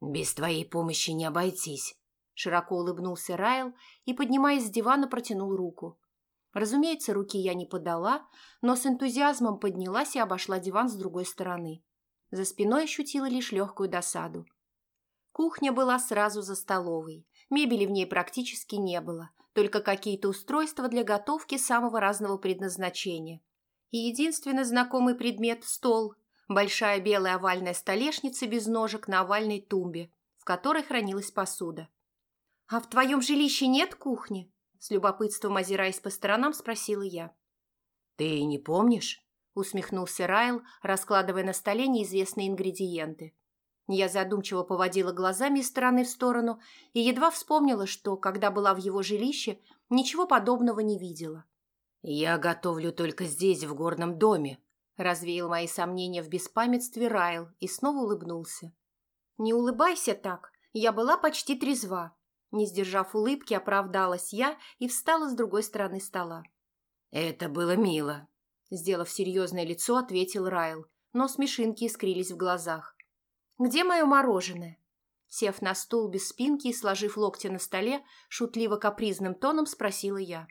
«Без твоей помощи не обойтись», – широко улыбнулся Райл и, поднимаясь с дивана, протянул руку. Разумеется, руки я не подала, но с энтузиазмом поднялась и обошла диван с другой стороны. За спиной ощутила лишь легкую досаду. Кухня была сразу за столовой. Мебели в ней практически не было, только какие-то устройства для готовки самого разного предназначения. И единственный знакомый предмет – стол, большая белая овальная столешница без ножек на овальной тумбе, в которой хранилась посуда. «А в твоем жилище нет кухни?» – с любопытством озираясь по сторонам, спросила я. «Ты не помнишь?» – усмехнулся Райл, раскладывая на столе неизвестные ингредиенты. Я задумчиво поводила глазами из стороны в сторону и едва вспомнила, что, когда была в его жилище, ничего подобного не видела. «Я готовлю только здесь, в горном доме», – развеял мои сомнения в беспамятстве Райл и снова улыбнулся. «Не улыбайся так, я была почти трезва». Не сдержав улыбки, оправдалась я и встала с другой стороны стола. «Это было мило», – сделав серьезное лицо, ответил Райл, но смешинки искрились в глазах. «Где мое мороженое?» Сев на стул без спинки и сложив локти на столе, шутливо-капризным тоном спросила я.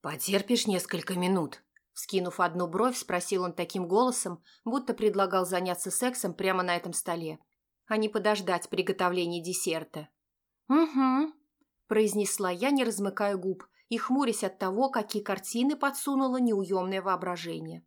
«Потерпишь несколько минут?» Скинув одну бровь, спросил он таким голосом, будто предлагал заняться сексом прямо на этом столе, а не подождать приготовления десерта. «Угу», – произнесла я, не размыкая губ и хмурясь от того, какие картины подсунуло неуемное воображение.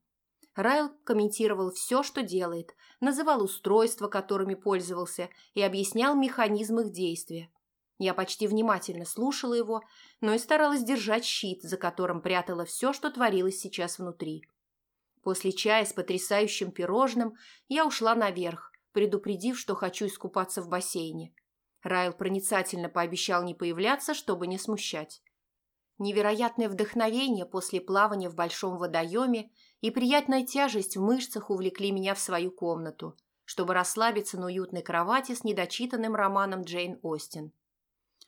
Райл комментировал все, что делает, называл устройства, которыми пользовался, и объяснял механизм их действия. Я почти внимательно слушала его, но и старалась держать щит, за которым прятала все, что творилось сейчас внутри. После чая с потрясающим пирожным я ушла наверх, предупредив, что хочу искупаться в бассейне. Райл проницательно пообещал не появляться, чтобы не смущать. Невероятное вдохновение после плавания в большом водоеме и приятная тяжесть в мышцах увлекли меня в свою комнату, чтобы расслабиться на уютной кровати с недочитанным романом Джейн Остин.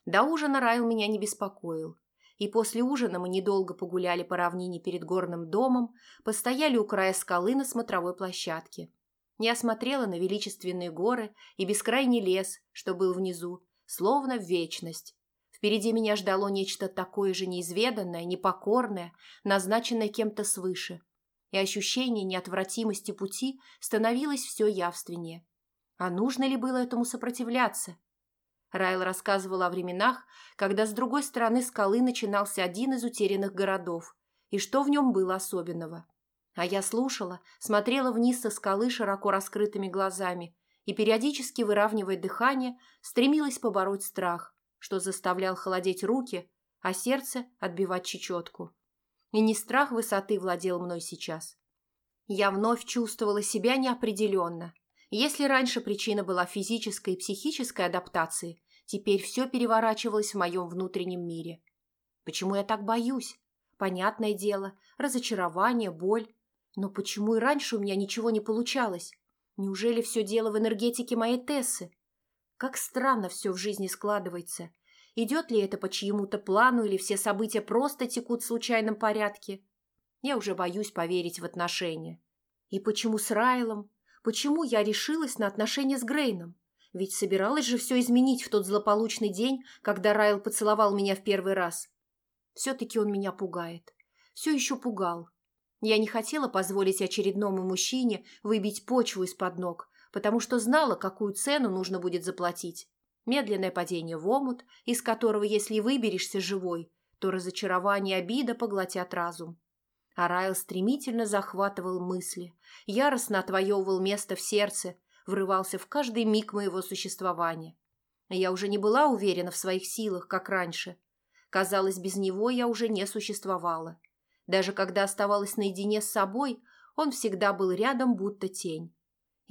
До ужина Райл меня не беспокоил, и после ужина мы недолго погуляли по равнине перед горным домом, постояли у края скалы на смотровой площадке. Я смотрела на величественные горы и бескрайний лес, что был внизу, словно в вечность. Впереди меня ждало нечто такое же неизведанное, непокорное, назначенное кем-то свыше – и ощущение неотвратимости пути становилось все явственнее. А нужно ли было этому сопротивляться? Райл рассказывал о временах, когда с другой стороны скалы начинался один из утерянных городов, и что в нем было особенного. А я слушала, смотрела вниз со скалы широко раскрытыми глазами и, периодически выравнивая дыхание, стремилась побороть страх, что заставлял холодеть руки, а сердце отбивать чечетку. И не страх высоты владел мной сейчас. Я вновь чувствовала себя неопределенно. Если раньше причина была физической и психической адаптации, теперь все переворачивалось в моем внутреннем мире. Почему я так боюсь? Понятное дело, разочарование, боль. Но почему и раньше у меня ничего не получалось? Неужели все дело в энергетике моей Тессы? Как странно все в жизни складывается. Идет ли это по чьему-то плану или все события просто текут в случайном порядке? Я уже боюсь поверить в отношения. И почему с Райлом? Почему я решилась на отношения с Грейном? Ведь собиралась же все изменить в тот злополучный день, когда Райл поцеловал меня в первый раз. Все-таки он меня пугает. Все еще пугал. Я не хотела позволить очередному мужчине выбить почву из-под ног, потому что знала, какую цену нужно будет заплатить. Медленное падение в омут, из которого, если выберешься живой, то разочарование и обида поглотят разум. А Райл стремительно захватывал мысли, яростно отвоевывал место в сердце, врывался в каждый миг моего существования. Я уже не была уверена в своих силах, как раньше. Казалось, без него я уже не существовала. Даже когда оставалась наедине с собой, он всегда был рядом, будто тень.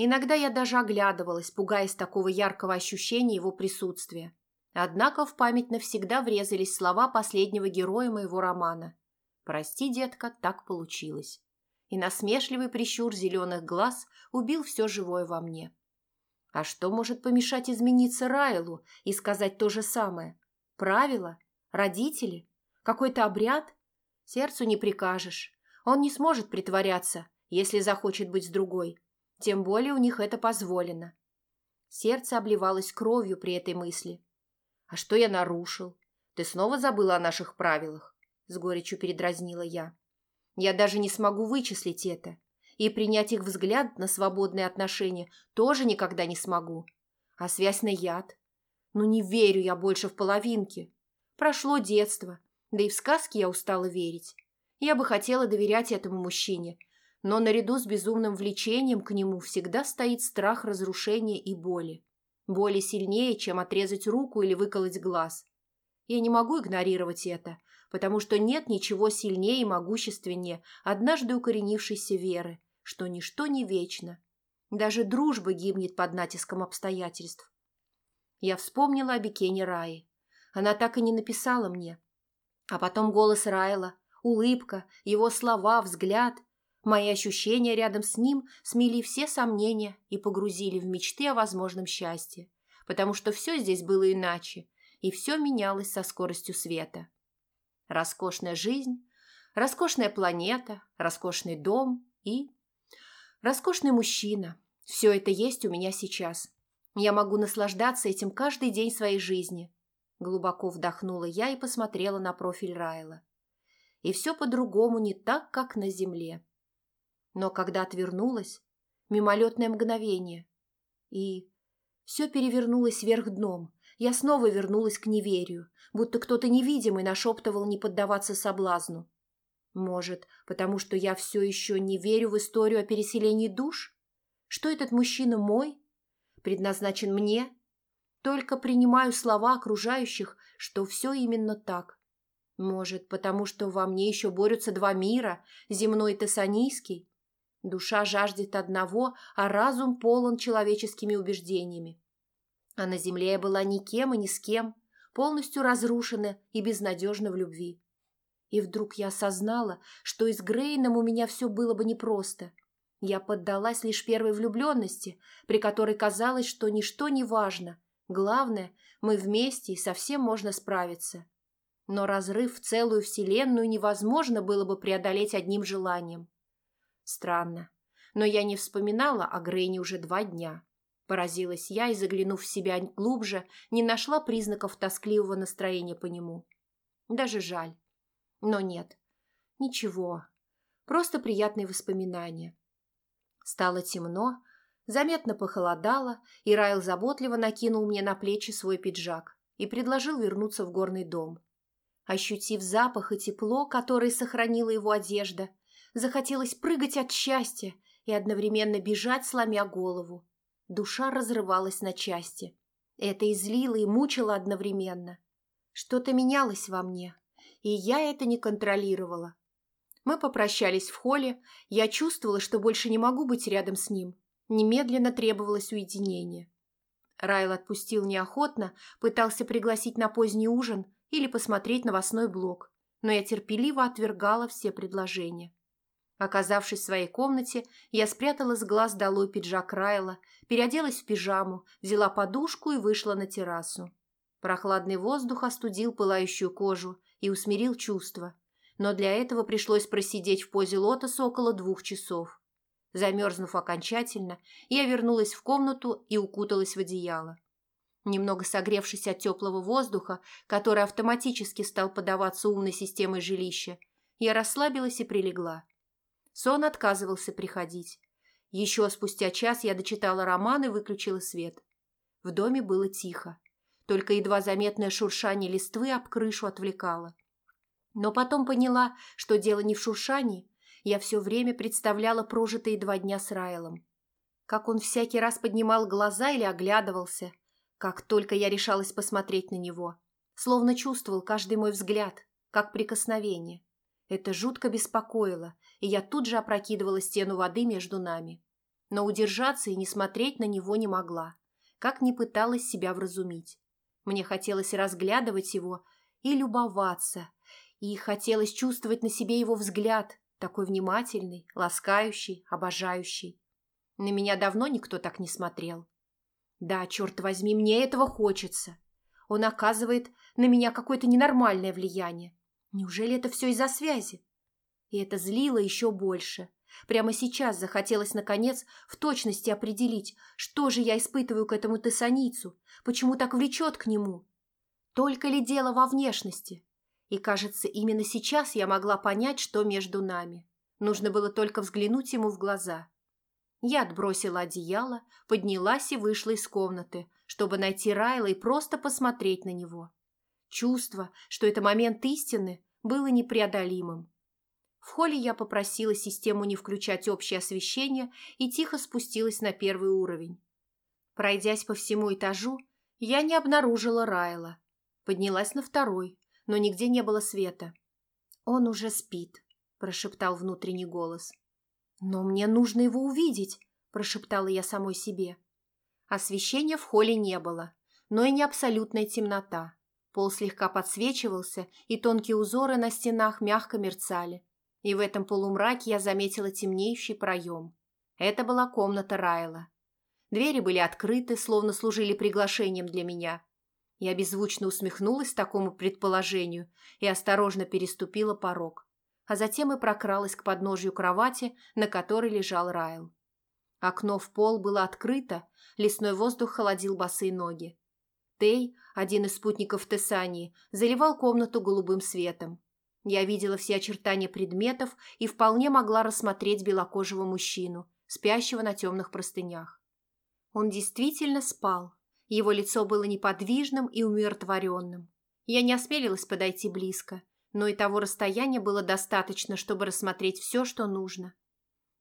Иногда я даже оглядывалась, пугаясь такого яркого ощущения его присутствия. Однако в память навсегда врезались слова последнего героя моего романа. «Прости, детка, так получилось». И насмешливый прищур зеленых глаз убил все живое во мне. А что может помешать измениться Райлу и сказать то же самое? Правила? Родители? Какой-то обряд? Сердцу не прикажешь. Он не сможет притворяться, если захочет быть с другой. Тем более у них это позволено. Сердце обливалось кровью при этой мысли. «А что я нарушил? Ты снова забыла о наших правилах?» С горечью передразнила я. «Я даже не смогу вычислить это. И принять их взгляд на свободные отношения тоже никогда не смогу. А связь на яд? Ну не верю я больше в половинки. Прошло детство, да и в сказки я устала верить. Я бы хотела доверять этому мужчине, но наряду с безумным влечением к нему всегда стоит страх разрушения и боли. Боли сильнее, чем отрезать руку или выколоть глаз. Я не могу игнорировать это, потому что нет ничего сильнее и могущественнее однажды укоренившейся веры, что ничто не вечно. Даже дружба гибнет под натиском обстоятельств. Я вспомнила о Бекене Раи. Она так и не написала мне. А потом голос Райла, улыбка, его слова, взгляд. Мои ощущения рядом с ним смели все сомнения и погрузили в мечты о возможном счастье, потому что все здесь было иначе, и все менялось со скоростью света. Роскошная жизнь, роскошная планета, роскошный дом и... Роскошный мужчина. Все это есть у меня сейчас. Я могу наслаждаться этим каждый день своей жизни. Глубоко вдохнула я и посмотрела на профиль Райла. И все по-другому не так, как на земле. Но когда отвернулась, мимолетное мгновение, и все перевернулось вверх дном, я снова вернулась к неверию, будто кто-то невидимый нашептывал не поддаваться соблазну. Может, потому что я все еще не верю в историю о переселении душ? Что этот мужчина мой? Предназначен мне? Только принимаю слова окружающих, что все именно так. Может, потому что во мне еще борются два мира, земной и тессанийский? Душа жаждет одного, а разум полон человеческими убеждениями. А на земле я была никем и ни с кем, полностью разрушена и безнадежна в любви. И вдруг я осознала, что и с Грейном у меня все было бы непросто. Я поддалась лишь первой влюбленности, при которой казалось, что ничто не важно. Главное, мы вместе и совсем можно справиться. Но разрыв в целую вселенную невозможно было бы преодолеть одним желанием. Странно, но я не вспоминала о Грейне уже два дня. Поразилась я и, заглянув в себя глубже, не нашла признаков тоскливого настроения по нему. Даже жаль. Но нет, ничего, просто приятные воспоминания. Стало темно, заметно похолодало, и Райл заботливо накинул мне на плечи свой пиджак и предложил вернуться в горный дом. Ощутив запах и тепло, которое сохранила его одежда, захотелось прыгать от счастья и одновременно бежать, сломя голову. Душа разрывалась на части. Это излило и мучило одновременно. Что-то менялось во мне, и я это не контролировала. Мы попрощались в холле, я чувствовала, что больше не могу быть рядом с ним. Немедленно требовалось уединение. Райл отпустил неохотно, пытался пригласить на поздний ужин или посмотреть новостной блог, но я терпеливо отвергала все предложения. Оказавшись в своей комнате, я спрятала с глаз долой пиджак Райла, переоделась в пижаму, взяла подушку и вышла на террасу. Прохладный воздух остудил пылающую кожу, и усмирил чувства, но для этого пришлось просидеть в позе лотоса около двух часов. Замерзнув окончательно, я вернулась в комнату и укуталась в одеяло. Немного согревшись от теплого воздуха, который автоматически стал подаваться умной системой жилища, я расслабилась и прилегла. Сон отказывался приходить. Еще спустя час я дочитала роман и выключила свет. В доме было тихо. Только едва заметное шуршание листвы об крышу отвлекало. Но потом поняла, что дело не в шуршании. Я все время представляла прожитые два дня с Райлом. Как он всякий раз поднимал глаза или оглядывался. Как только я решалась посмотреть на него. Словно чувствовал каждый мой взгляд, как прикосновение. Это жутко беспокоило, и я тут же опрокидывала стену воды между нами. Но удержаться и не смотреть на него не могла, как не пыталась себя вразумить. Мне хотелось разглядывать его и любоваться, и хотелось чувствовать на себе его взгляд, такой внимательный, ласкающий, обожающий. На меня давно никто так не смотрел. Да, черт возьми, мне этого хочется. Он оказывает на меня какое-то ненормальное влияние. Неужели это все из-за связи? И это злило еще больше. Прямо сейчас захотелось, наконец, в точности определить, что же я испытываю к этому тессаницу, почему так влечет к нему. Только ли дело во внешности? И, кажется, именно сейчас я могла понять, что между нами. Нужно было только взглянуть ему в глаза. Я отбросила одеяло, поднялась и вышла из комнаты, чтобы найти Райла и просто посмотреть на него. Чувство, что это момент истины, было непреодолимым. В холле я попросила систему не включать общее освещение и тихо спустилась на первый уровень. Пройдясь по всему этажу, я не обнаружила Райла. Поднялась на второй, но нигде не было света. «Он уже спит», – прошептал внутренний голос. «Но мне нужно его увидеть», – прошептала я самой себе. Освещения в холле не было, но и не абсолютная темнота. Пол слегка подсвечивался, и тонкие узоры на стенах мягко мерцали. И в этом полумраке я заметила темнеющий проем. Это была комната Райла. Двери были открыты, словно служили приглашением для меня. Я беззвучно усмехнулась такому предположению и осторожно переступила порог, а затем и прокралась к подножью кровати, на которой лежал Райл. Окно в пол было открыто, лесной воздух холодил босые ноги. Тей, один из спутников Тесании, заливал комнату голубым светом. Я видела все очертания предметов и вполне могла рассмотреть белокожего мужчину, спящего на темных простынях. Он действительно спал. Его лицо было неподвижным и умиротворенным. Я не осмелилась подойти близко, но и того расстояния было достаточно, чтобы рассмотреть все, что нужно.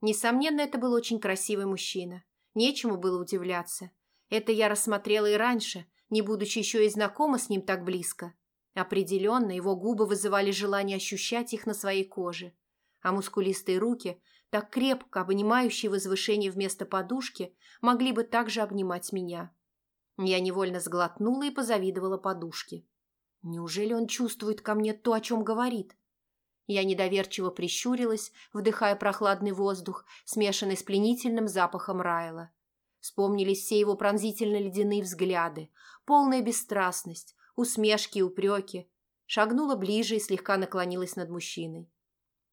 Несомненно, это был очень красивый мужчина. Нечему было удивляться. Это я рассмотрела и раньше, не будучи еще и знакома с ним так близко. Определенно, его губы вызывали желание ощущать их на своей коже, а мускулистые руки, так крепко обнимающие возвышение вместо подушки, могли бы также обнимать меня. Я невольно сглотнула и позавидовала подушке. Неужели он чувствует ко мне то, о чем говорит? Я недоверчиво прищурилась, вдыхая прохладный воздух, смешанный с пленительным запахом Райла. Вспомнились все его пронзительно-ледяные взгляды, полная бесстрастность, усмешки и упреки. Шагнула ближе и слегка наклонилась над мужчиной.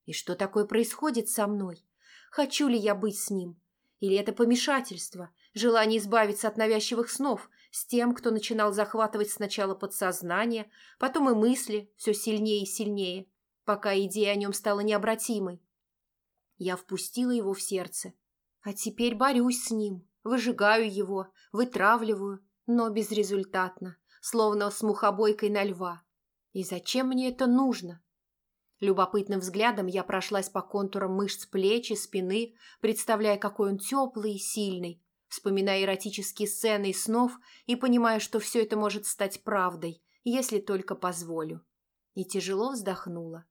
И что такое происходит со мной? Хочу ли я быть с ним? Или это помешательство, желание избавиться от навязчивых снов с тем, кто начинал захватывать сначала подсознание, потом и мысли все сильнее и сильнее, пока идея о нем стала необратимой? Я впустила его в сердце, а теперь борюсь с ним, выжигаю его, вытравливаю, но безрезультатно, словно с мухобойкой на льва. И зачем мне это нужно? Любопытным взглядом я прошлась по контурам мышц плеч и спины, представляя, какой он теплый и сильный, вспоминая эротические сцены и снов и понимая, что все это может стать правдой, если только позволю. И тяжело вздохнула.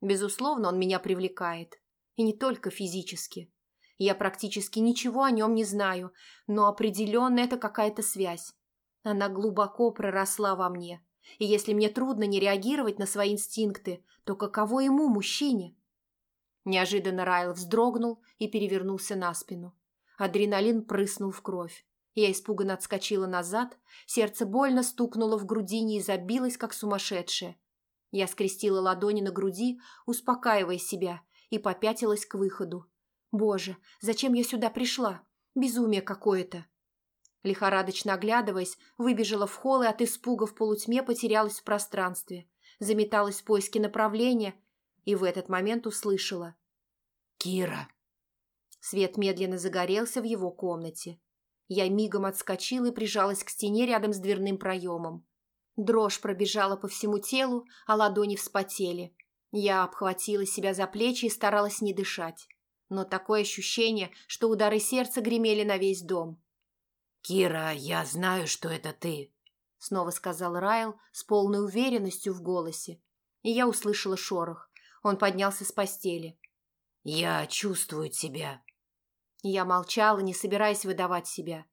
Безусловно, он меня привлекает. И не только физически. Я практически ничего о нем не знаю, но определенно это какая-то связь. Она глубоко проросла во мне. И если мне трудно не реагировать на свои инстинкты, то каково ему, мужчине? Неожиданно Райл вздрогнул и перевернулся на спину. Адреналин прыснул в кровь. Я испуганно отскочила назад, сердце больно стукнуло в грудине и забилось, как сумасшедшее. Я скрестила ладони на груди, успокаивая себя, и попятилась к выходу. Боже, зачем я сюда пришла? Безумие какое-то. Лихорадочно оглядываясь, выбежала в холл и от испуга в полутьме потерялась в пространстве. Заметалась в поиске направления и в этот момент услышала. «Кира!» Свет медленно загорелся в его комнате. Я мигом отскочила и прижалась к стене рядом с дверным проемом. Дрожь пробежала по всему телу, а ладони вспотели. Я обхватила себя за плечи и старалась не дышать. Но такое ощущение, что удары сердца гремели на весь дом. «Кира, я знаю, что это ты», — снова сказал Райл с полной уверенностью в голосе. И я услышала шорох. Он поднялся с постели. «Я чувствую тебя». Я молчала, не собираясь выдавать себя.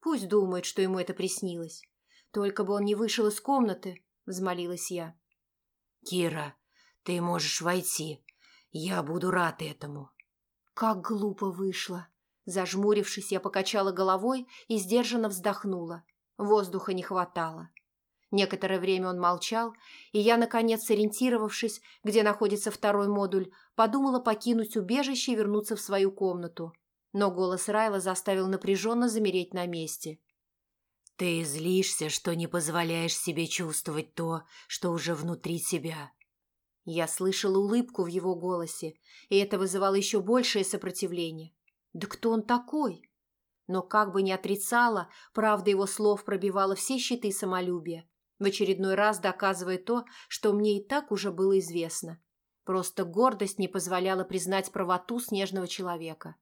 Пусть думает, что ему это приснилось. Только бы он не вышел из комнаты, взмолилась я. «Кира, ты можешь войти. Я буду рад этому». Как глупо вышло. Зажмурившись, я покачала головой и сдержанно вздохнула. Воздуха не хватало. Некоторое время он молчал, и я, наконец, сориентировавшись, где находится второй модуль, подумала покинуть убежище и вернуться в свою комнату. Но голос Райла заставил напряженно замереть на месте. «Ты злишься, что не позволяешь себе чувствовать то, что уже внутри тебя». Я слышала улыбку в его голосе, и это вызывало еще большее сопротивление. Да кто он такой? Но как бы ни отрицала, правда его слов пробивала все щиты самолюбия, в очередной раз доказывая то, что мне и так уже было известно. Просто гордость не позволяла признать правоту снежного человека.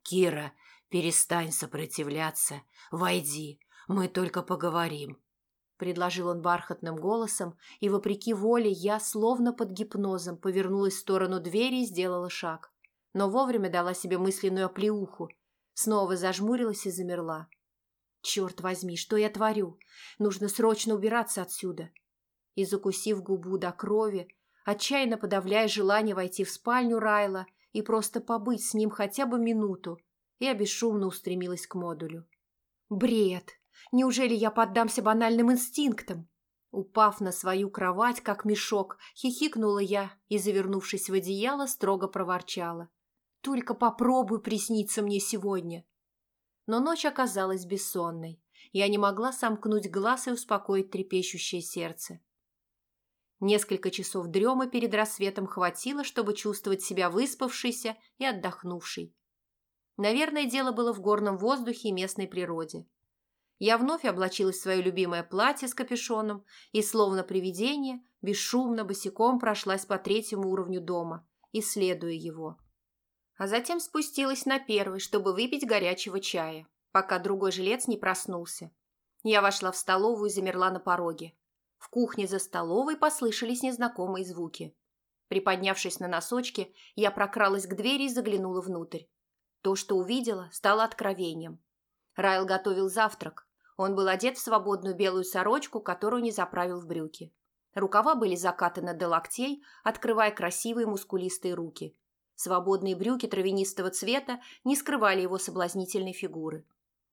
«Кира, перестань сопротивляться. Войди, мы только поговорим», — предложил он бархатным голосом, и, вопреки воле, я, словно под гипнозом, повернулась в сторону двери и сделала шаг но вовремя дала себе мысленную оплеуху. Снова зажмурилась и замерла. Черт возьми, что я творю? Нужно срочно убираться отсюда. И, закусив губу до крови, отчаянно подавляя желание войти в спальню Райла и просто побыть с ним хотя бы минуту, я бесшумно устремилась к модулю. Бред! Неужели я поддамся банальным инстинктам? Упав на свою кровать, как мешок, хихикнула я и, завернувшись в одеяло, строго проворчала. Только попробуй присниться мне сегодня. Но ночь оказалась бессонной. Я не могла сомкнуть глаз и успокоить трепещущее сердце. Несколько часов дремы перед рассветом хватило, чтобы чувствовать себя выспавшейся и отдохнувшей. Наверное, дело было в горном воздухе и местной природе. Я вновь облачилась в свое любимое платье с капюшоном и, словно привидение, бесшумно босиком прошлась по третьему уровню дома, исследуя его. А затем спустилась на первый, чтобы выпить горячего чая, пока другой жилец не проснулся. Я вошла в столовую и замерла на пороге. В кухне за столовой послышались незнакомые звуки. Приподнявшись на носочки, я прокралась к двери и заглянула внутрь. То, что увидела, стало откровением. Райл готовил завтрак. Он был одет в свободную белую сорочку, которую не заправил в брюки. Рукава были закатаны до локтей, открывая красивые мускулистые руки. Свободные брюки травянистого цвета не скрывали его соблазнительной фигуры.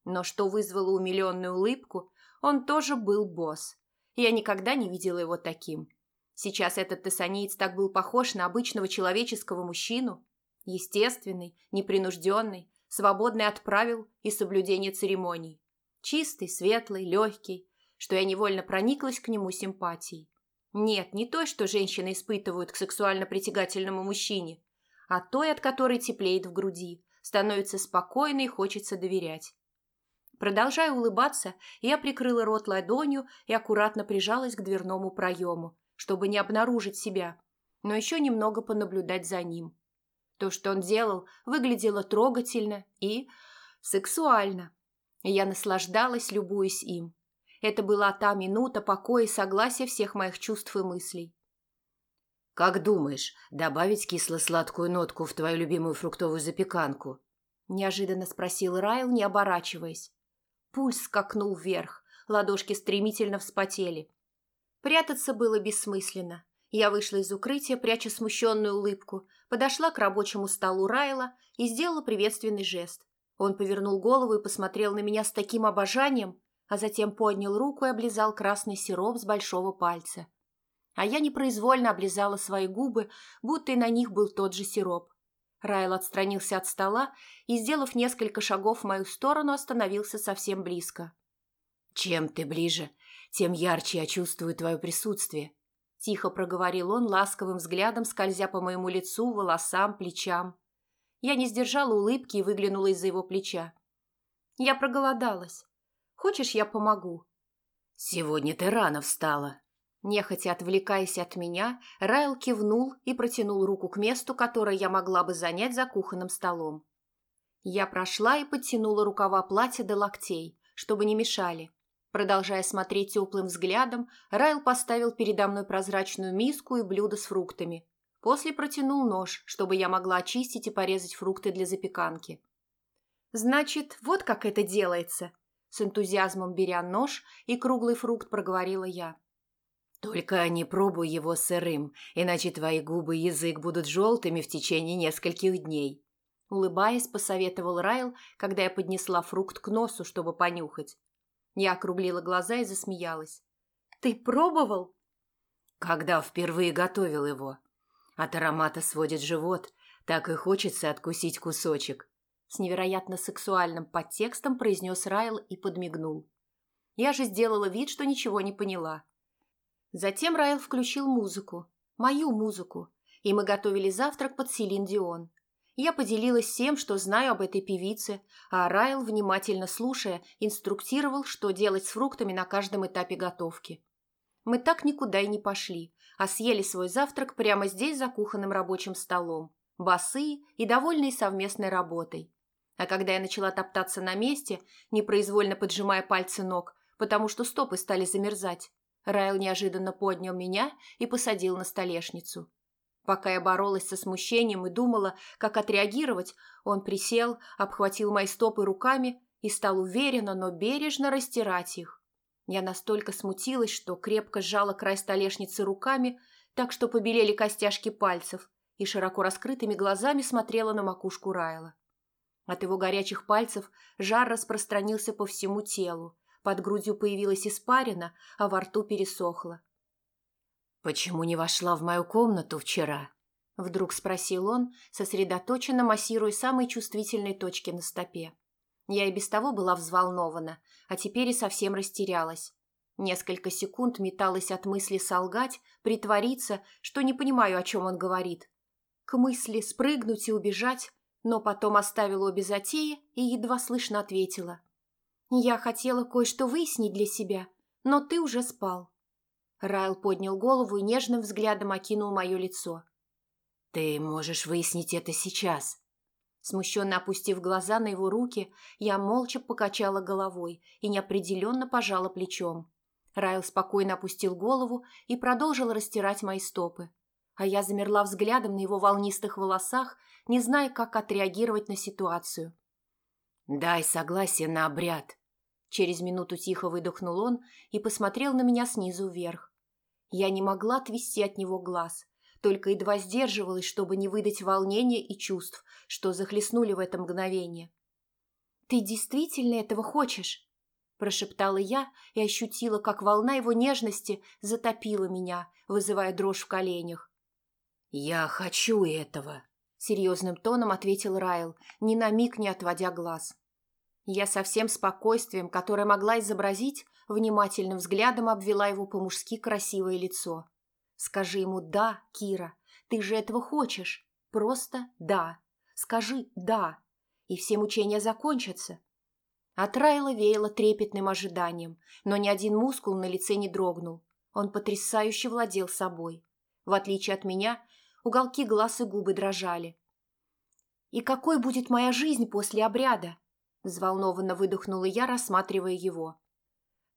Но что вызвало умиленную улыбку, он тоже был босс. Я никогда не видела его таким. Сейчас этот тессанеец так был похож на обычного человеческого мужчину. Естественный, непринужденный, свободный от правил и соблюдения церемоний. Чистый, светлый, легкий, что я невольно прониклась к нему симпатией. Нет, не той, что женщины испытывают к сексуально притягательному мужчине, а той, от которой теплеет в груди, становится спокойной и хочется доверять. Продолжая улыбаться, я прикрыла рот ладонью и аккуратно прижалась к дверному проему, чтобы не обнаружить себя, но еще немного понаблюдать за ним. То, что он делал, выглядело трогательно и сексуально. Я наслаждалась, любуясь им. Это была та минута покоя и согласия всех моих чувств и мыслей. «Как думаешь, добавить кисло-сладкую нотку в твою любимую фруктовую запеканку?» Неожиданно спросил Райл, не оборачиваясь. Пульс скакнул вверх, ладошки стремительно вспотели. Прятаться было бессмысленно. Я вышла из укрытия, пряча смущенную улыбку, подошла к рабочему столу Райла и сделала приветственный жест. Он повернул голову и посмотрел на меня с таким обожанием, а затем поднял руку и облизал красный сироп с большого пальца. А я непроизвольно облизала свои губы, будто и на них был тот же сироп. Райл отстранился от стола и, сделав несколько шагов в мою сторону, остановился совсем близко. «Чем ты ближе, тем ярче я чувствую твое присутствие», Тихо проговорил он, ласковым взглядом скользя по моему лицу, волосам, плечам. Я не сдержала улыбки и выглянула из-за его плеча. «Я проголодалась. Хочешь, я помогу?» «Сегодня ты рано встала». Нехотя отвлекаясь от меня, Райл кивнул и протянул руку к месту, которое я могла бы занять за кухонным столом. Я прошла и подтянула рукава платья до локтей, чтобы не мешали, Продолжая смотреть теплым взглядом, Райл поставил передо мной прозрачную миску и блюдо с фруктами. После протянул нож, чтобы я могла очистить и порезать фрукты для запеканки. «Значит, вот как это делается!» С энтузиазмом беря нож и круглый фрукт проговорила я. «Только не пробуй его сырым, иначе твои губы и язык будут желтыми в течение нескольких дней», улыбаясь, посоветовал Райл, когда я поднесла фрукт к носу, чтобы понюхать. Я округлила глаза и засмеялась. «Ты пробовал?» «Когда впервые готовил его. От аромата сводит живот, так и хочется откусить кусочек». С невероятно сексуальным подтекстом произнес Райл и подмигнул. Я же сделала вид, что ничего не поняла. Затем Райл включил музыку, мою музыку, и мы готовили завтрак под Селин Дион. Я поделилась всем, что знаю об этой певице, а Райл, внимательно слушая, инструктировал, что делать с фруктами на каждом этапе готовки. Мы так никуда и не пошли, а съели свой завтрак прямо здесь за кухонным рабочим столом, босые и довольные совместной работой. А когда я начала топтаться на месте, непроизвольно поджимая пальцы ног, потому что стопы стали замерзать, Райл неожиданно поднял меня и посадил на столешницу. Пока я боролась со смущением и думала, как отреагировать, он присел, обхватил мои стопы руками и стал уверенно, но бережно растирать их. Я настолько смутилась, что крепко сжала край столешницы руками, так что побелели костяшки пальцев, и широко раскрытыми глазами смотрела на макушку Райла. От его горячих пальцев жар распространился по всему телу, под грудью появилась испарина, а во рту пересохло. «Почему не вошла в мою комнату вчера?» Вдруг спросил он, сосредоточенно массируя самые чувствительные точки на стопе. Я и без того была взволнована, а теперь и совсем растерялась. Несколько секунд металась от мысли солгать, притвориться, что не понимаю, о чем он говорит. К мысли спрыгнуть и убежать, но потом оставила обе затеи и едва слышно ответила. «Я хотела кое-что выяснить для себя, но ты уже спал». Райл поднял голову и нежным взглядом окинул мое лицо. «Ты можешь выяснить это сейчас». Смущенно опустив глаза на его руки, я молча покачала головой и неопределенно пожала плечом. Райл спокойно опустил голову и продолжил растирать мои стопы. А я замерла взглядом на его волнистых волосах, не зная, как отреагировать на ситуацию. «Дай согласие на обряд», Через минуту тихо выдохнул он и посмотрел на меня снизу вверх. Я не могла отвести от него глаз, только едва сдерживалась, чтобы не выдать волнения и чувств, что захлестнули в это мгновение. «Ты действительно этого хочешь?» прошептала я и ощутила, как волна его нежности затопила меня, вызывая дрожь в коленях. «Я хочу этого», — серьезным тоном ответил Райл, ни на миг не отводя глаз. Я со всем спокойствием, которое могла изобразить, внимательным взглядом обвела его по-мужски красивое лицо. «Скажи ему «да», Кира, ты же этого хочешь. Просто «да». Скажи «да», и все мучения закончатся». От Райла веяло трепетным ожиданием, но ни один мускул на лице не дрогнул. Он потрясающе владел собой. В отличие от меня, уголки глаз и губы дрожали. «И какой будет моя жизнь после обряда?» Взволнованно выдохнула я, рассматривая его.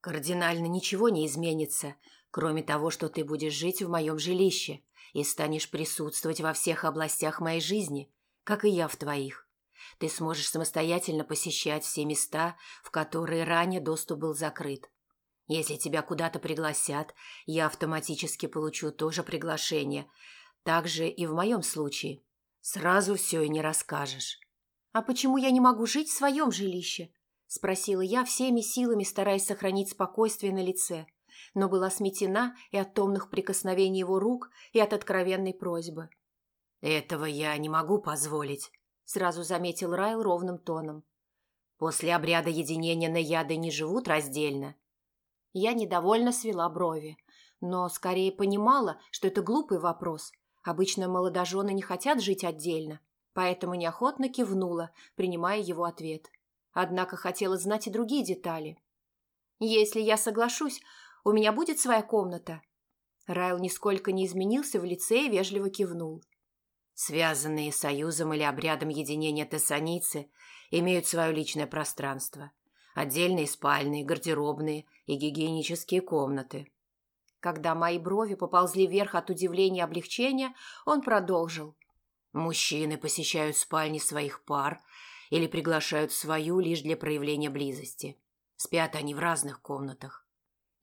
«Кардинально ничего не изменится, кроме того, что ты будешь жить в моем жилище и станешь присутствовать во всех областях моей жизни, как и я в твоих. Ты сможешь самостоятельно посещать все места, в которые ранее доступ был закрыт. Если тебя куда-то пригласят, я автоматически получу тоже приглашение. Так же и в моем случае. Сразу все и не расскажешь. «А почему я не могу жить в своем жилище?» – спросила я всеми силами, стараясь сохранить спокойствие на лице, но была сметена и от томных прикосновений его рук, и от откровенной просьбы. «Этого я не могу позволить», – сразу заметил Райл ровным тоном. «После обряда единения наяды не живут раздельно». Я недовольно свела брови, но скорее понимала, что это глупый вопрос. Обычно молодожены не хотят жить отдельно, поэтому неохотно кивнула, принимая его ответ. Однако хотела знать и другие детали. «Если я соглашусь, у меня будет своя комната?» Райл нисколько не изменился в лице и вежливо кивнул. «Связанные союзом или обрядом единения тессаницы имеют свое личное пространство, отдельные спальные, гардеробные и гигиенические комнаты». Когда мои брови поползли вверх от удивления и облегчения, он продолжил – Мужчины посещают спальни своих пар или приглашают свою лишь для проявления близости. Спят они в разных комнатах.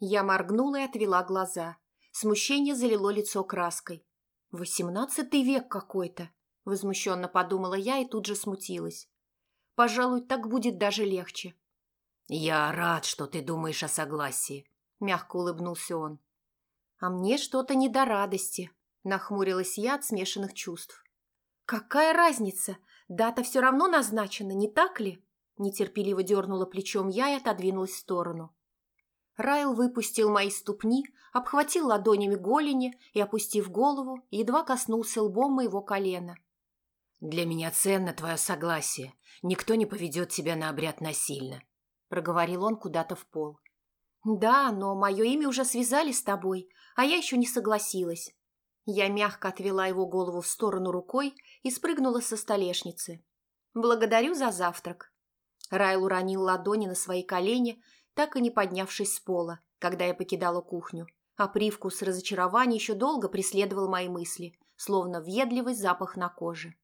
Я моргнула и отвела глаза. Смущение залило лицо краской. «Восемнадцатый век какой-то!» – возмущенно подумала я и тут же смутилась. «Пожалуй, так будет даже легче». «Я рад, что ты думаешь о согласии», – мягко улыбнулся он. «А мне что-то не до радости», – нахмурилась я от смешанных чувств. «Какая разница? Дата все равно назначена, не так ли?» Нетерпеливо дернула плечом я и отодвинулась в сторону. Райл выпустил мои ступни, обхватил ладонями голени и, опустив голову, едва коснулся лбом моего колена. «Для меня ценно твое согласие. Никто не поведет тебя на обряд насильно», — проговорил он куда-то в пол. «Да, но мое имя уже связали с тобой, а я еще не согласилась». Я мягко отвела его голову в сторону рукой и спрыгнула со столешницы. «Благодарю за завтрак». Райл уронил ладони на свои колени, так и не поднявшись с пола, когда я покидала кухню, а привкус разочарования еще долго преследовал мои мысли, словно въедливый запах на коже.